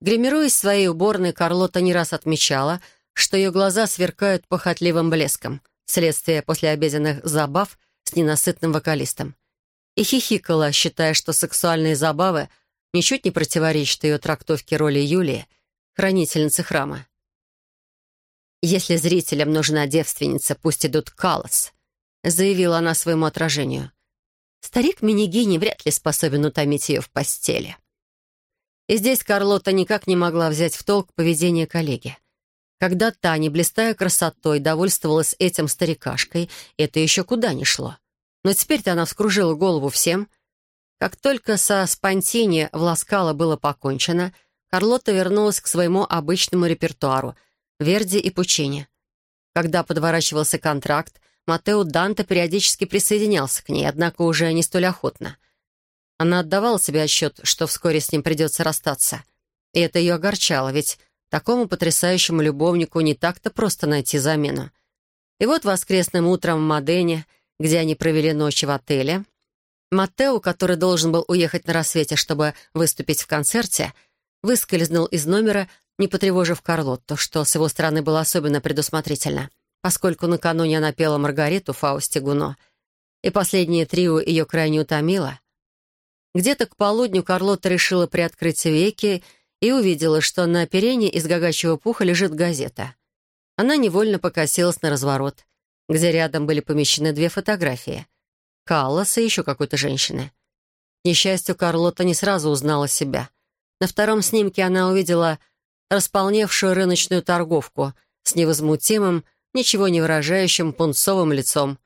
Гримируясь своей уборной, Карлота не раз отмечала, что ее глаза сверкают похотливым блеском, следствие послеобеденных забав с ненасытным вокалистом. И хихикала, считая, что сексуальные забавы ничуть не противоречат ее трактовке роли Юлии, хранительницы храма. «Если зрителям нужна девственница, пусть идут Калос», заявила она своему отражению. Старик Минигини вряд ли способен утомить ее в постели. И здесь Карлота никак не могла взять в толк поведение коллеги. Когда та, не блистая красотой, довольствовалась этим старикашкой, это еще куда ни шло. Но теперь-то она вскружила голову всем. Как только со Спонтини в Ласкало было покончено, Карлота вернулась к своему обычному репертуару — Верди и Пучини. Когда подворачивался контракт, Матео Данте периодически присоединялся к ней, однако уже не столь охотно. Она отдавала себе отчет, что вскоре с ним придется расстаться. И это ее огорчало, ведь такому потрясающему любовнику не так-то просто найти замену. И вот воскресным утром в Модене, где они провели ночь в отеле, Матео, который должен был уехать на рассвете, чтобы выступить в концерте, выскользнул из номера, не потревожив Карлотту, что с его стороны было особенно предусмотрительно поскольку накануне она пела Маргариту Фаусте Гуно, и последнее трио ее крайне утомило. Где-то к полудню Карлота решила приоткрыть веки и увидела, что на оперении из гагачьего пуха лежит газета. Она невольно покосилась на разворот, где рядом были помещены две фотографии — Каллас и еще какой-то женщины. К несчастью, Карлота не сразу узнала себя. На втором снимке она увидела располневшую рыночную торговку с невозмутимым, ничего не выражающим пунцовым лицом.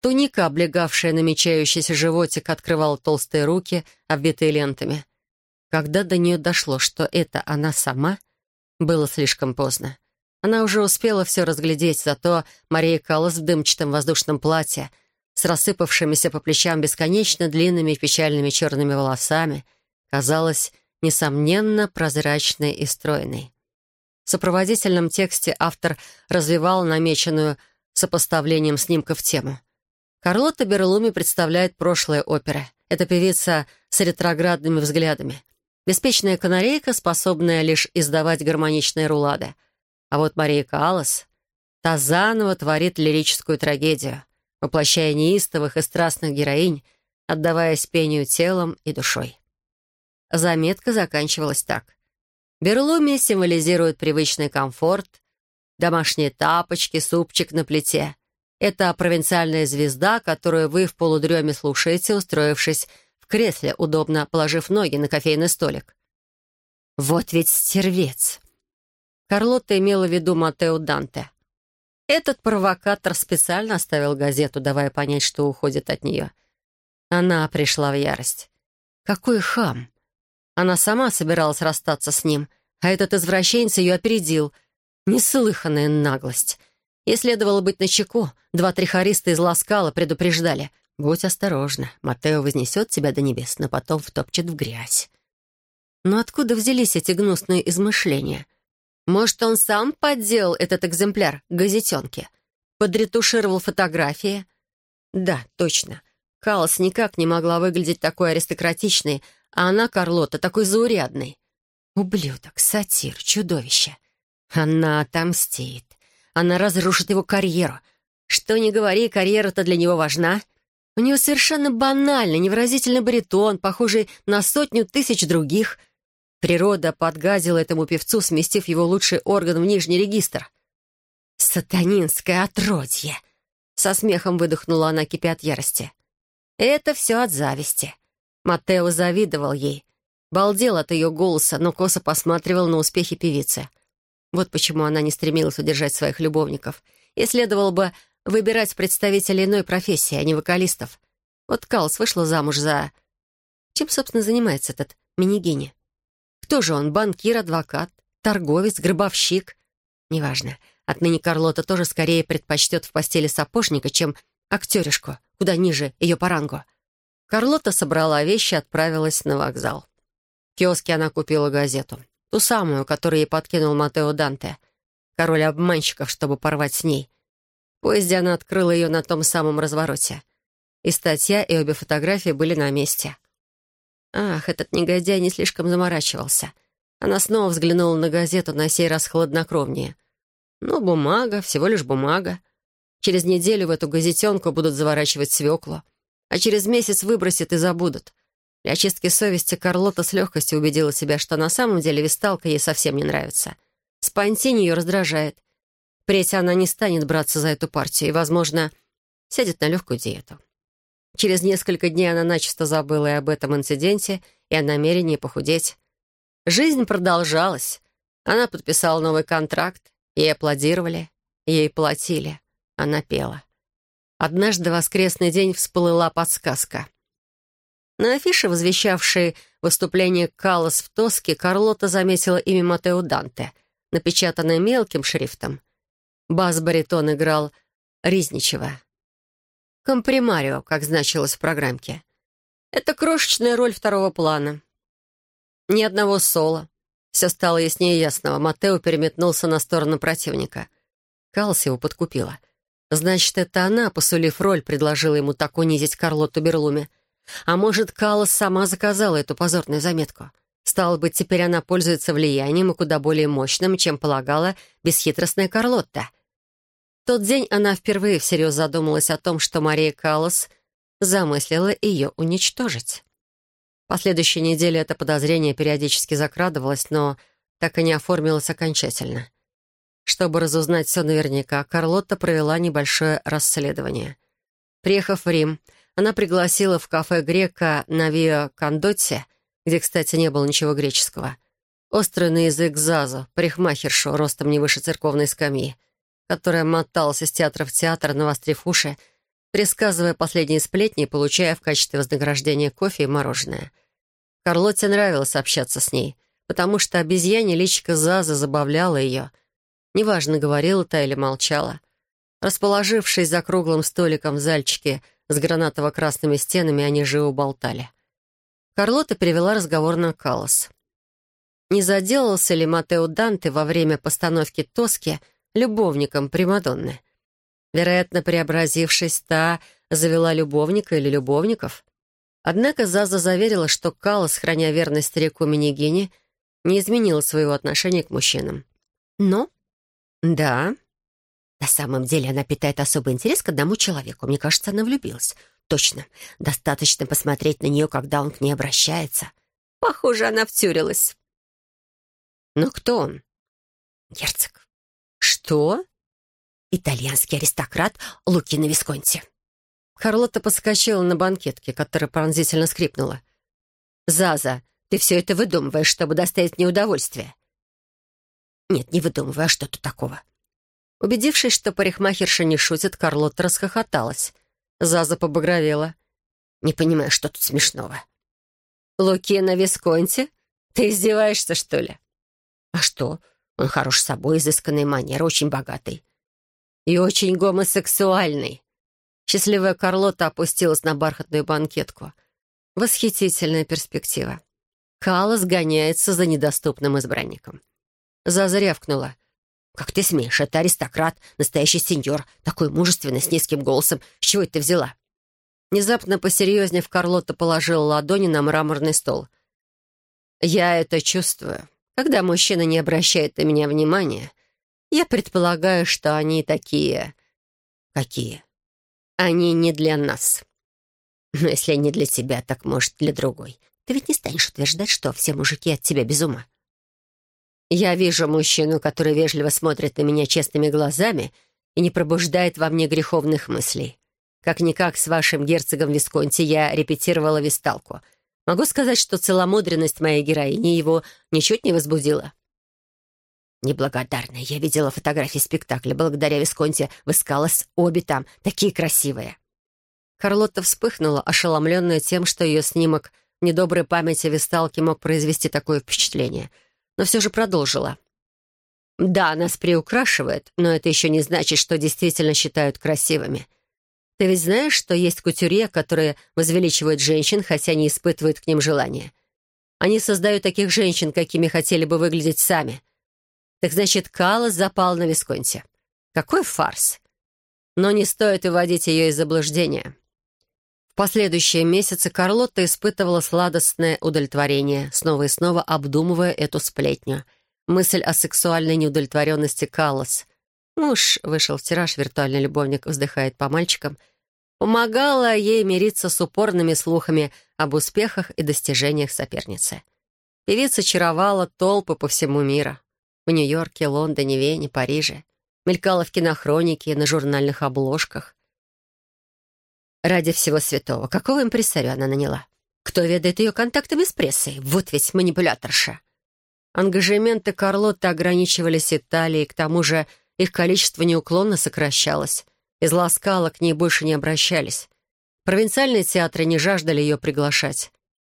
Туника, облегавшая намечающийся животик, открывала толстые руки, обвитые лентами. Когда до нее дошло, что это она сама, было слишком поздно. Она уже успела все разглядеть, зато Мария Каллас в дымчатом воздушном платье, с рассыпавшимися по плечам бесконечно длинными печальными черными волосами, казалась, несомненно, прозрачной и стройной. В сопроводительном тексте автор развивал намеченную сопоставлением снимков тему. Карлотта Берлуми представляет прошлое оперы. Это певица с ретроградными взглядами. Беспечная канарейка, способная лишь издавать гармоничные рулады. А вот Мария Каллас, та заново творит лирическую трагедию, воплощая неистовых и страстных героинь, отдаваясь пению телом и душой. Заметка заканчивалась так. Берлуми символизирует привычный комфорт, домашние тапочки, супчик на плите. Это провинциальная звезда, которую вы в полудреме слушаете, устроившись в кресле, удобно положив ноги на кофейный столик. Вот ведь стервец! Карлотта имела в виду Матео Данте. Этот провокатор специально оставил газету, давая понять, что уходит от нее. Она пришла в ярость. Какой хам! Она сама собиралась расстаться с ним, а этот извращенец ее опередил. Неслыханная наглость. Ей следовало быть начеку. Два-три хориста из Ласкала предупреждали. «Будь осторожна, Матео вознесет тебя до небес, но потом втопчет в грязь». Но откуда взялись эти гнусные измышления? Может, он сам подделал этот экземпляр газетенки? Подретушировал фотографии? Да, точно. Калос никак не могла выглядеть такой аристократичной, а она, Карлота, такой заурядный. Ублюдок, сатир, чудовище. Она отомстит. Она разрушит его карьеру. Что ни говори, карьера-то для него важна. У него совершенно банальный, невыразительный баритон, похожий на сотню тысяч других. Природа подгадила этому певцу, сместив его лучший орган в нижний регистр. «Сатанинское отродье!» Со смехом выдохнула она, кипя от ярости. «Это все от зависти. Матео завидовал ей. Балдел от ее голоса, но косо посматривал на успехи певицы. Вот почему она не стремилась удержать своих любовников. И следовало бы выбирать представителей иной профессии, а не вокалистов. Вот Калс вышла замуж за... Чем, собственно, занимается этот Минигини? Кто же он? Банкир, адвокат, торговец, гробовщик? Неважно. Отныне Карлота тоже скорее предпочтет в постели сапожника, чем актеришку, куда ниже ее по рангу. Карлота собрала вещи и отправилась на вокзал. В киоске она купила газету. Ту самую, которую ей подкинул Матео Данте. король обманщиков, чтобы порвать с ней. В поезде она открыла ее на том самом развороте. И статья, и обе фотографии были на месте. Ах, этот негодяй не слишком заморачивался. Она снова взглянула на газету, на сей раз хладнокровнее. Ну, бумага, всего лишь бумага. Через неделю в эту газетенку будут заворачивать свеклу, а через месяц выбросят и забудут. Для очистки совести Карлота с легкостью убедила себя, что на самом деле висталка ей совсем не нравится. Спонтин ее раздражает. Впредь она не станет браться за эту партию и, возможно, сядет на легкую диету. Через несколько дней она начисто забыла и об этом инциденте, и о намерении похудеть. Жизнь продолжалась. Она подписала новый контракт, ей аплодировали, ей платили. Она пела. Однажды воскресный день всплыла подсказка. На афише, возвещавшей выступление Каллас в Тоске, Карлота заметила имя Матео Данте, напечатанное мелким шрифтом. Бас-баритон играл Ризничева. Компримарио, как значилось в программке. Это крошечная роль второго плана. Ни одного соло. Все стало яснее ясного. Матео переметнулся на сторону противника. Калс его подкупила. Значит, это она, посулив роль, предложила ему так унизить Карлотту Берлуме. А может, Каллас сама заказала эту позорную заметку? Стало быть, теперь она пользуется влиянием и куда более мощным, чем полагала бесхитростная Карлотта. Тот день она впервые всерьез задумалась о том, что Мария Каллас замыслила ее уничтожить. Последующей неделе это подозрение периодически закрадывалось, но так и не оформилось окончательно. Чтобы разузнать все наверняка, Карлотта провела небольшое расследование. Приехав в Рим, она пригласила в кафе грека на Виа Кондотсе, где, кстати, не было ничего греческого, острый на язык Зазу, парикмахершу, ростом не выше церковной скамьи, которая моталась из театра в театр, навострив уши, предсказывая последние сплетни и получая в качестве вознаграждения кофе и мороженое. Карлотте нравилось общаться с ней, потому что обезьяне личико Заза забавляло ее. Неважно, говорила та или молчала. Расположившись за круглым столиком в зальчике с гранатово-красными стенами, они живо болтали. Карлота перевела разговор на Калос. Не заделался ли Матео Данте во время постановки «Тоски» любовником Примадонны? Вероятно, преобразившись, та завела любовника или любовников. Однако Заза заверила, что Калос, храня верность старику Минигине, не изменила своего отношения к мужчинам. Но «Да». На самом деле она питает особый интерес к одному человеку. Мне кажется, она влюбилась. Точно. Достаточно посмотреть на нее, когда он к ней обращается. Похоже, она втюрилась. Но кто он? Герцог. Что? Итальянский аристократ Лукино Висконти. Карлотта подскочила на банкетке, которая пронзительно скрипнула. «Заза, ты все это выдумываешь, чтобы доставить мне удовольствие. Нет, не выдумывай, а что тут такого? Убедившись, что парикмахерша не шутит, Карлотта расхохоталась. Заза побагровела. «Не понимаю, что тут смешного». «Луки на Висконте? Ты издеваешься, что ли?» «А что? Он хорош собой, изысканный манер, очень богатый. И очень гомосексуальный». Счастливая Карлота опустилась на бархатную банкетку. Восхитительная перспектива. Калас гоняется за недоступным избранником. Заза рявкнула. «Как ты смеешь? Это аристократ, настоящий сеньор, такой мужественный, с низким голосом. С чего это ты взяла?» Внезапно посерьезнее в Карлотта положила ладони на мраморный стол. «Я это чувствую. Когда мужчина не обращает на меня внимания, я предполагаю, что они такие... Какие? Они не для нас. Но если не для тебя, так, может, для другой. Ты ведь не станешь утверждать, что все мужики от тебя без ума. Я вижу мужчину, который вежливо смотрит на меня честными глазами и не пробуждает во мне греховных мыслей. Как-никак с вашим герцогом Висконти я репетировала висталку. Могу сказать, что целомудренность моей героини его ничуть не возбудила. Неблагодарная, я видела фотографии спектакля. Благодаря Висконти выскалась обе там, такие красивые. Карлотта вспыхнула, ошеломленная тем, что ее снимок в недоброй памяти Висталки мог произвести такое впечатление — но все же продолжила. «Да, нас приукрашивают, но это еще не значит, что действительно считают красивыми. Ты ведь знаешь, что есть кутюрье, которые возвеличивают женщин, хотя не испытывают к ним желания? Они создают таких женщин, какими хотели бы выглядеть сами. Так значит, Калас запал на Висконте. Какой фарс! Но не стоит уводить ее из заблуждения. В последующие месяцы Карлотта испытывала сладостное удовлетворение, снова и снова обдумывая эту сплетню. Мысль о сексуальной неудовлетворенности Каллас. Муж вышел в тираж, виртуальный любовник вздыхает по мальчикам. Помогала ей мириться с упорными слухами об успехах и достижениях соперницы. Певица чаровала толпы по всему миру. В Нью-Йорке, Лондоне, Вене, Париже. Мелькала в кинохронике, на журнальных обложках. Ради всего святого, какого импрессарю она наняла? Кто ведает ее контактами с прессой? Вот ведь манипуляторша. Ангажементы Карлотты ограничивались Италией, к тому же их количество неуклонно сокращалось. Из Ласкала к ней больше не обращались. Провинциальные театры не жаждали ее приглашать.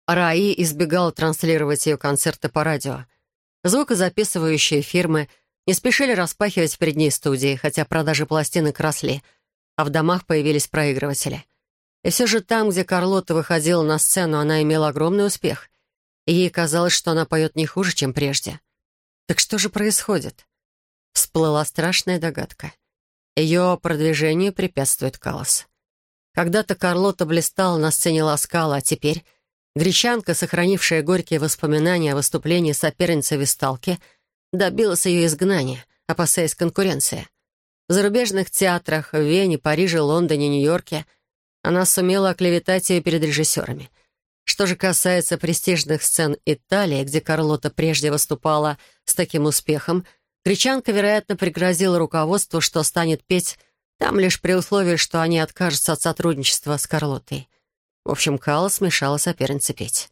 Раи избегала транслировать ее концерты по радио. Звукозаписывающие фирмы не спешили распахивать перед ней студии, хотя продажи пластинок росли, а в домах появились проигрыватели. И все же там, где Карлотта выходила на сцену, она имела огромный успех. И ей казалось, что она поет не хуже, чем прежде. Так что же происходит? Всплыла страшная догадка. Ее продвижению препятствует Калос. Когда-то Карлотта блистала на сцене Ласкала, а теперь гречанка, сохранившая горькие воспоминания о выступлении соперницы Висталки, добилась ее изгнания, опасаясь конкуренции. В зарубежных театрах в Вене, Париже, Лондоне, Нью-Йорке она сумела оклеветать ее перед режиссерами. Что же касается престижных сцен Италии, где Карлота прежде выступала с таким успехом, гречанка, вероятно, пригрозила руководству, что станет петь там лишь при условии, что они откажутся от сотрудничества с Карлотой. В общем, Калла смешала соперницы петь.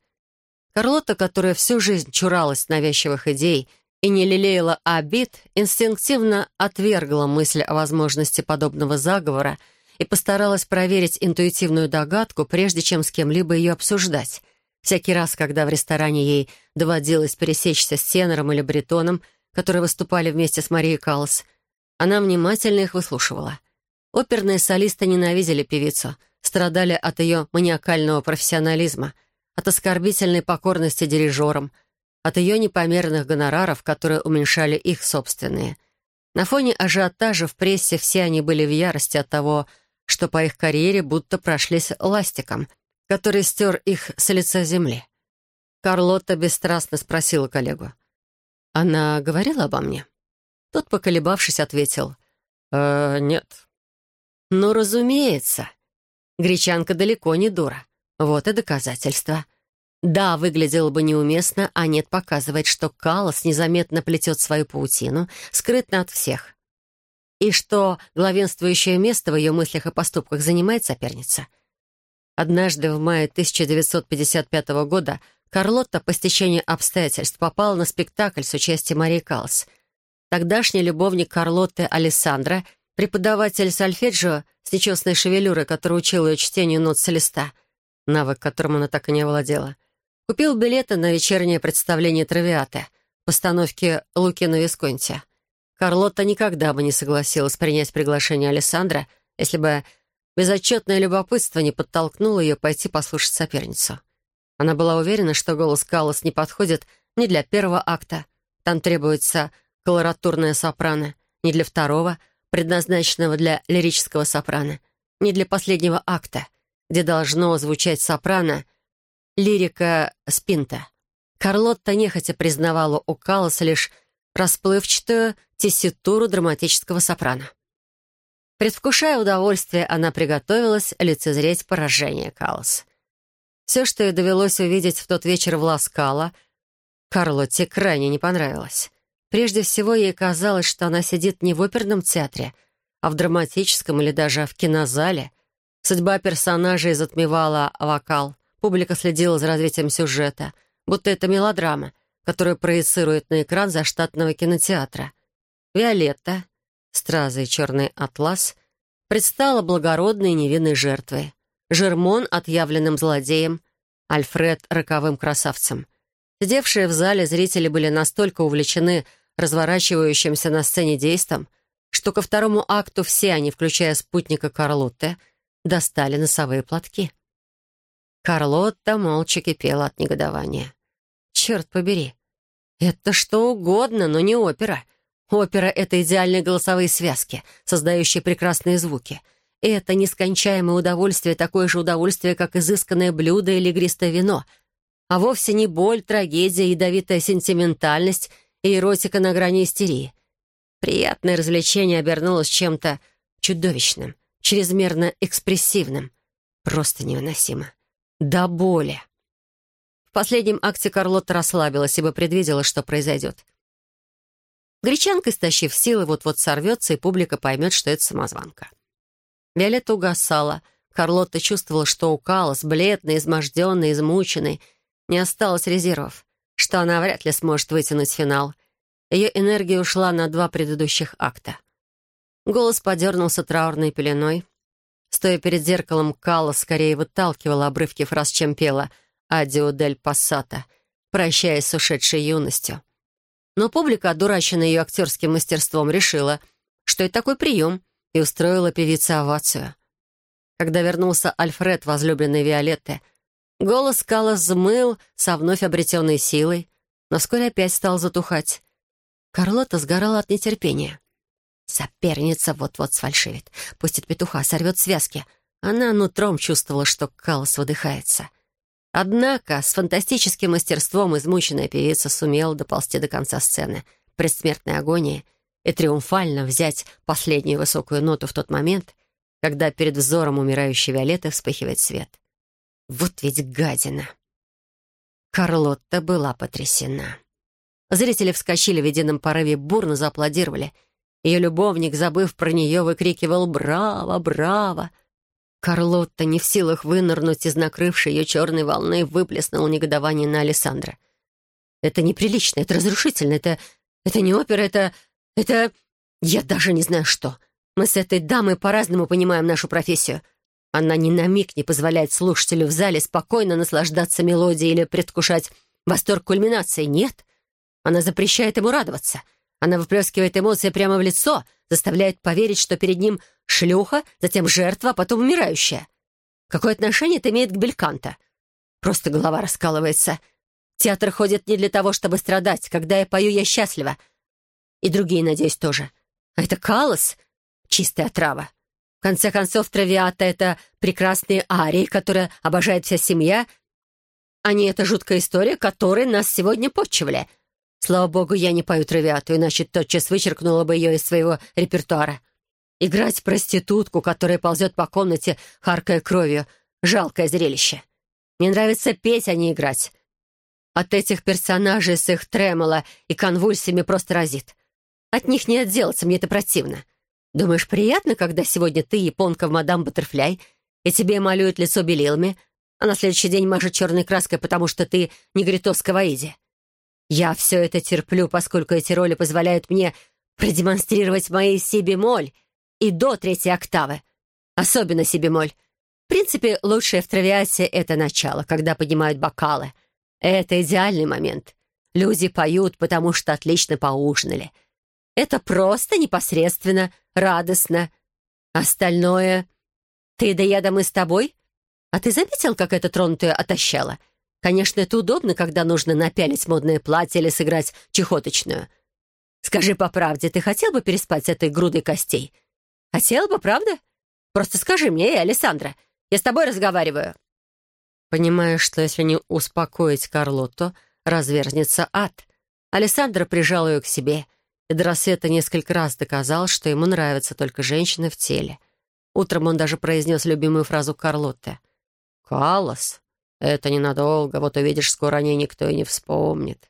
Карлота, которая всю жизнь чуралась навязчивых идей и не лелеяла обид, инстинктивно отвергла мысль о возможности подобного заговора и постаралась проверить интуитивную догадку, прежде чем с кем-либо ее обсуждать. Всякий раз, когда в ресторане ей доводилось пересечься с тенором или бретоном, которые выступали вместе с Марией Каллас, она внимательно их выслушивала — Оперные солисты ненавидели певицу, страдали от ее маниакального профессионализма, от оскорбительной покорности дирижерам, от ее непомерных гонораров, которые уменьшали их собственные. На фоне ажиотажа в прессе все они были в ярости от того, что по их карьере будто прошлись ластиком, который стер их с лица земли. Карлотта бесстрастно спросила коллегу. «Она говорила обо мне?» Тот, поколебавшись, ответил. «Э, «Нет, ну, разумеется. Гречанка далеко не дура. Вот и доказательство. Да, выглядело бы неуместно, а нет показывает, что Калос незаметно плетет свою паутину, скрытно от всех. И что главенствующее место в ее мыслях и поступках занимает соперница. Однажды в мае 1955 года Карлотта по стечению обстоятельств попала на спектакль с участием Марии Каллас. Тогдашний любовник Карлотты Алессандро — Преподаватель сольфеджио с нечестной шевелюрой, который учил ее чтению нот с листа, навык, которым она так и не овладела, купил билеты на вечернее представление «Травиаты» постановки Луки на. Карлотта никогда бы не согласилась принять приглашение Александра, если бы безотчетное любопытство не подтолкнуло ее пойти послушать соперницу. Она была уверена, что голос Каллас не подходит ни для первого акта, там требуется колоратурная сопрано, ни для второго — предназначенного для лирического сопрано, не для последнего акта, где должно звучать сопрано лирика спинта. Карлотта нехотя признавала у Калласа лишь расплывчатую тесситуру драматического сопрано. Предвкушая удовольствие, она приготовилась лицезреть поражение Калласа. Все, что ей довелось увидеть в тот вечер в Ласкало, Карлотте крайне не понравилось. Прежде всего, ей казалось, что она сидит не в оперном театре, а в драматическом или даже в кинозале. Судьба персонажей затмевала вокал. Публика следила за развитием сюжета, будто это мелодрама, которую проецирует на экран заштатного кинотеатра. Виолетта, стразы и черный атлас, предстала благородной невинной жертвой. Жермон — отъявленным злодеем, Альфред — роковым красавцем. Сидевшие в зале зрители были настолько увлечены разворачивающимся на сцене действом, что ко второму акту все они, включая спутника Карлотте, достали носовые платки. Карлотта молча кипела от негодования. «Черт побери! Это что угодно, но не опера. Опера — это идеальные голосовые связки, создающие прекрасные звуки. Это нескончаемое удовольствие, такое же удовольствие, как изысканное блюдо или игристое вино. А вовсе не боль, трагедия, ядовитая сентиментальность и эротика на грани истерии. Приятное развлечение обернулось чем-то чудовищным, чрезмерно экспрессивным. Просто невыносимо. До боли. В последнем акте Карлотта расслабилась, ибо предвидела, что произойдет. Гречанка, истощив силы, вот-вот сорвется, и публика поймет, что это самозванка. Виолетта угасала. Карлотта чувствовала, что у Калас, бледной, изможденной, измученной, не осталось резервов, что она вряд ли сможет вытянуть финал. Ее энергия ушла на два предыдущих акта. Голос подернулся траурной пеленой. Стоя перед зеркалом, Калла скорее выталкивала обрывки фраз, чем пела «Адио дель пассата», прощаясь с ушедшей юностью. Но публика, одураченная ее актерским мастерством, решила, что это такой прием, и устроила певице овацию. Когда вернулся Альфред, возлюбленный Виолетты, голос Кала взмыл со вновь обретенной силой, но вскоре опять стал затухать. Карлота сгорала от нетерпения. Соперница вот-вот сфальшивит, пустит петуха, сорвет связки. Она нутром чувствовала, что Калос выдыхается. Однако с фантастическим мастерством измученная певица сумела доползти до конца сцены, предсмертной агонии, и триумфально взять последнюю высокую ноту в тот момент, когда перед взором умирающей Виолетты вспыхивает свет. Вот ведь гадина! Карлотта была потрясена. Зрители вскочили в едином порыве, бурно зааплодировали. Ее любовник, забыв про нее, выкрикивал «Браво! Браво!» Карлотта, не в силах вынырнуть из накрывшей ее черной волны, выплеснула негодование на Александра. «Это неприлично, это разрушительно, это... это не опера, это... это... я даже не знаю что. Мы с этой дамой по-разному понимаем нашу профессию. Она ни на миг не позволяет слушателю в зале спокойно наслаждаться мелодией или предвкушать восторг кульминации. Нет, она запрещает ему радоваться. Она выплескивает эмоции прямо в лицо, заставляет поверить, что перед ним шлюха, затем жертва, а потом умирающая. Какое отношение это имеет к Бельканто? Просто голова раскалывается. Театр ходит не для того, чтобы страдать. Когда я пою, я счастлива. И другие, надеюсь, тоже. А это Калос — чистая отрава. В конце концов, Травиата — это прекрасные арии, которые обожает вся семья, а не эта жуткая история, которой нас сегодня почивали — Слава богу, я не пою травиату, иначе тотчас вычеркнула бы ее из своего репертуара. Играть проститутку, которая ползет по комнате, харкая кровью — жалкое зрелище. Мне нравится петь, а не играть. От этих персонажей с их тремоло и конвульсиями просто разит. От них не отделаться, мне это противно. Думаешь, приятно, когда сегодня ты японка в мадам Баттерфляй, и тебе малюют лицо белилами, а на следующий день мажет черной краской, потому что ты негритовская воиде? Я все это терплю, поскольку эти роли позволяют мне продемонстрировать мои си-бемоль и до третьей октавы. Особенно си-бемоль. В принципе, лучшее в травиасе — это начало, когда поднимают бокалы. Это идеальный момент. Люди поют, потому что отлично поужинали. Это просто, непосредственно, радостно. Остальное... Ты да я да мы с тобой? А ты заметил, как это тронутое отощало? Конечно, это удобно, когда нужно напялить модное платье или сыграть чехоточную. Скажи по правде, ты хотел бы переспать с этой грудой костей? Хотел бы, правда? Просто скажи мне, эй, Александра, я с тобой разговариваю. Понимая, что если не успокоить Карлотту, разверзнется ад, Александра прижал ее к себе, рассвета несколько раз доказал, что ему нравятся только женщины в теле. Утром он даже произнес любимую фразу Карлотты. «Калос, это ненадолго, вот увидишь, скоро о ней никто и не вспомнит.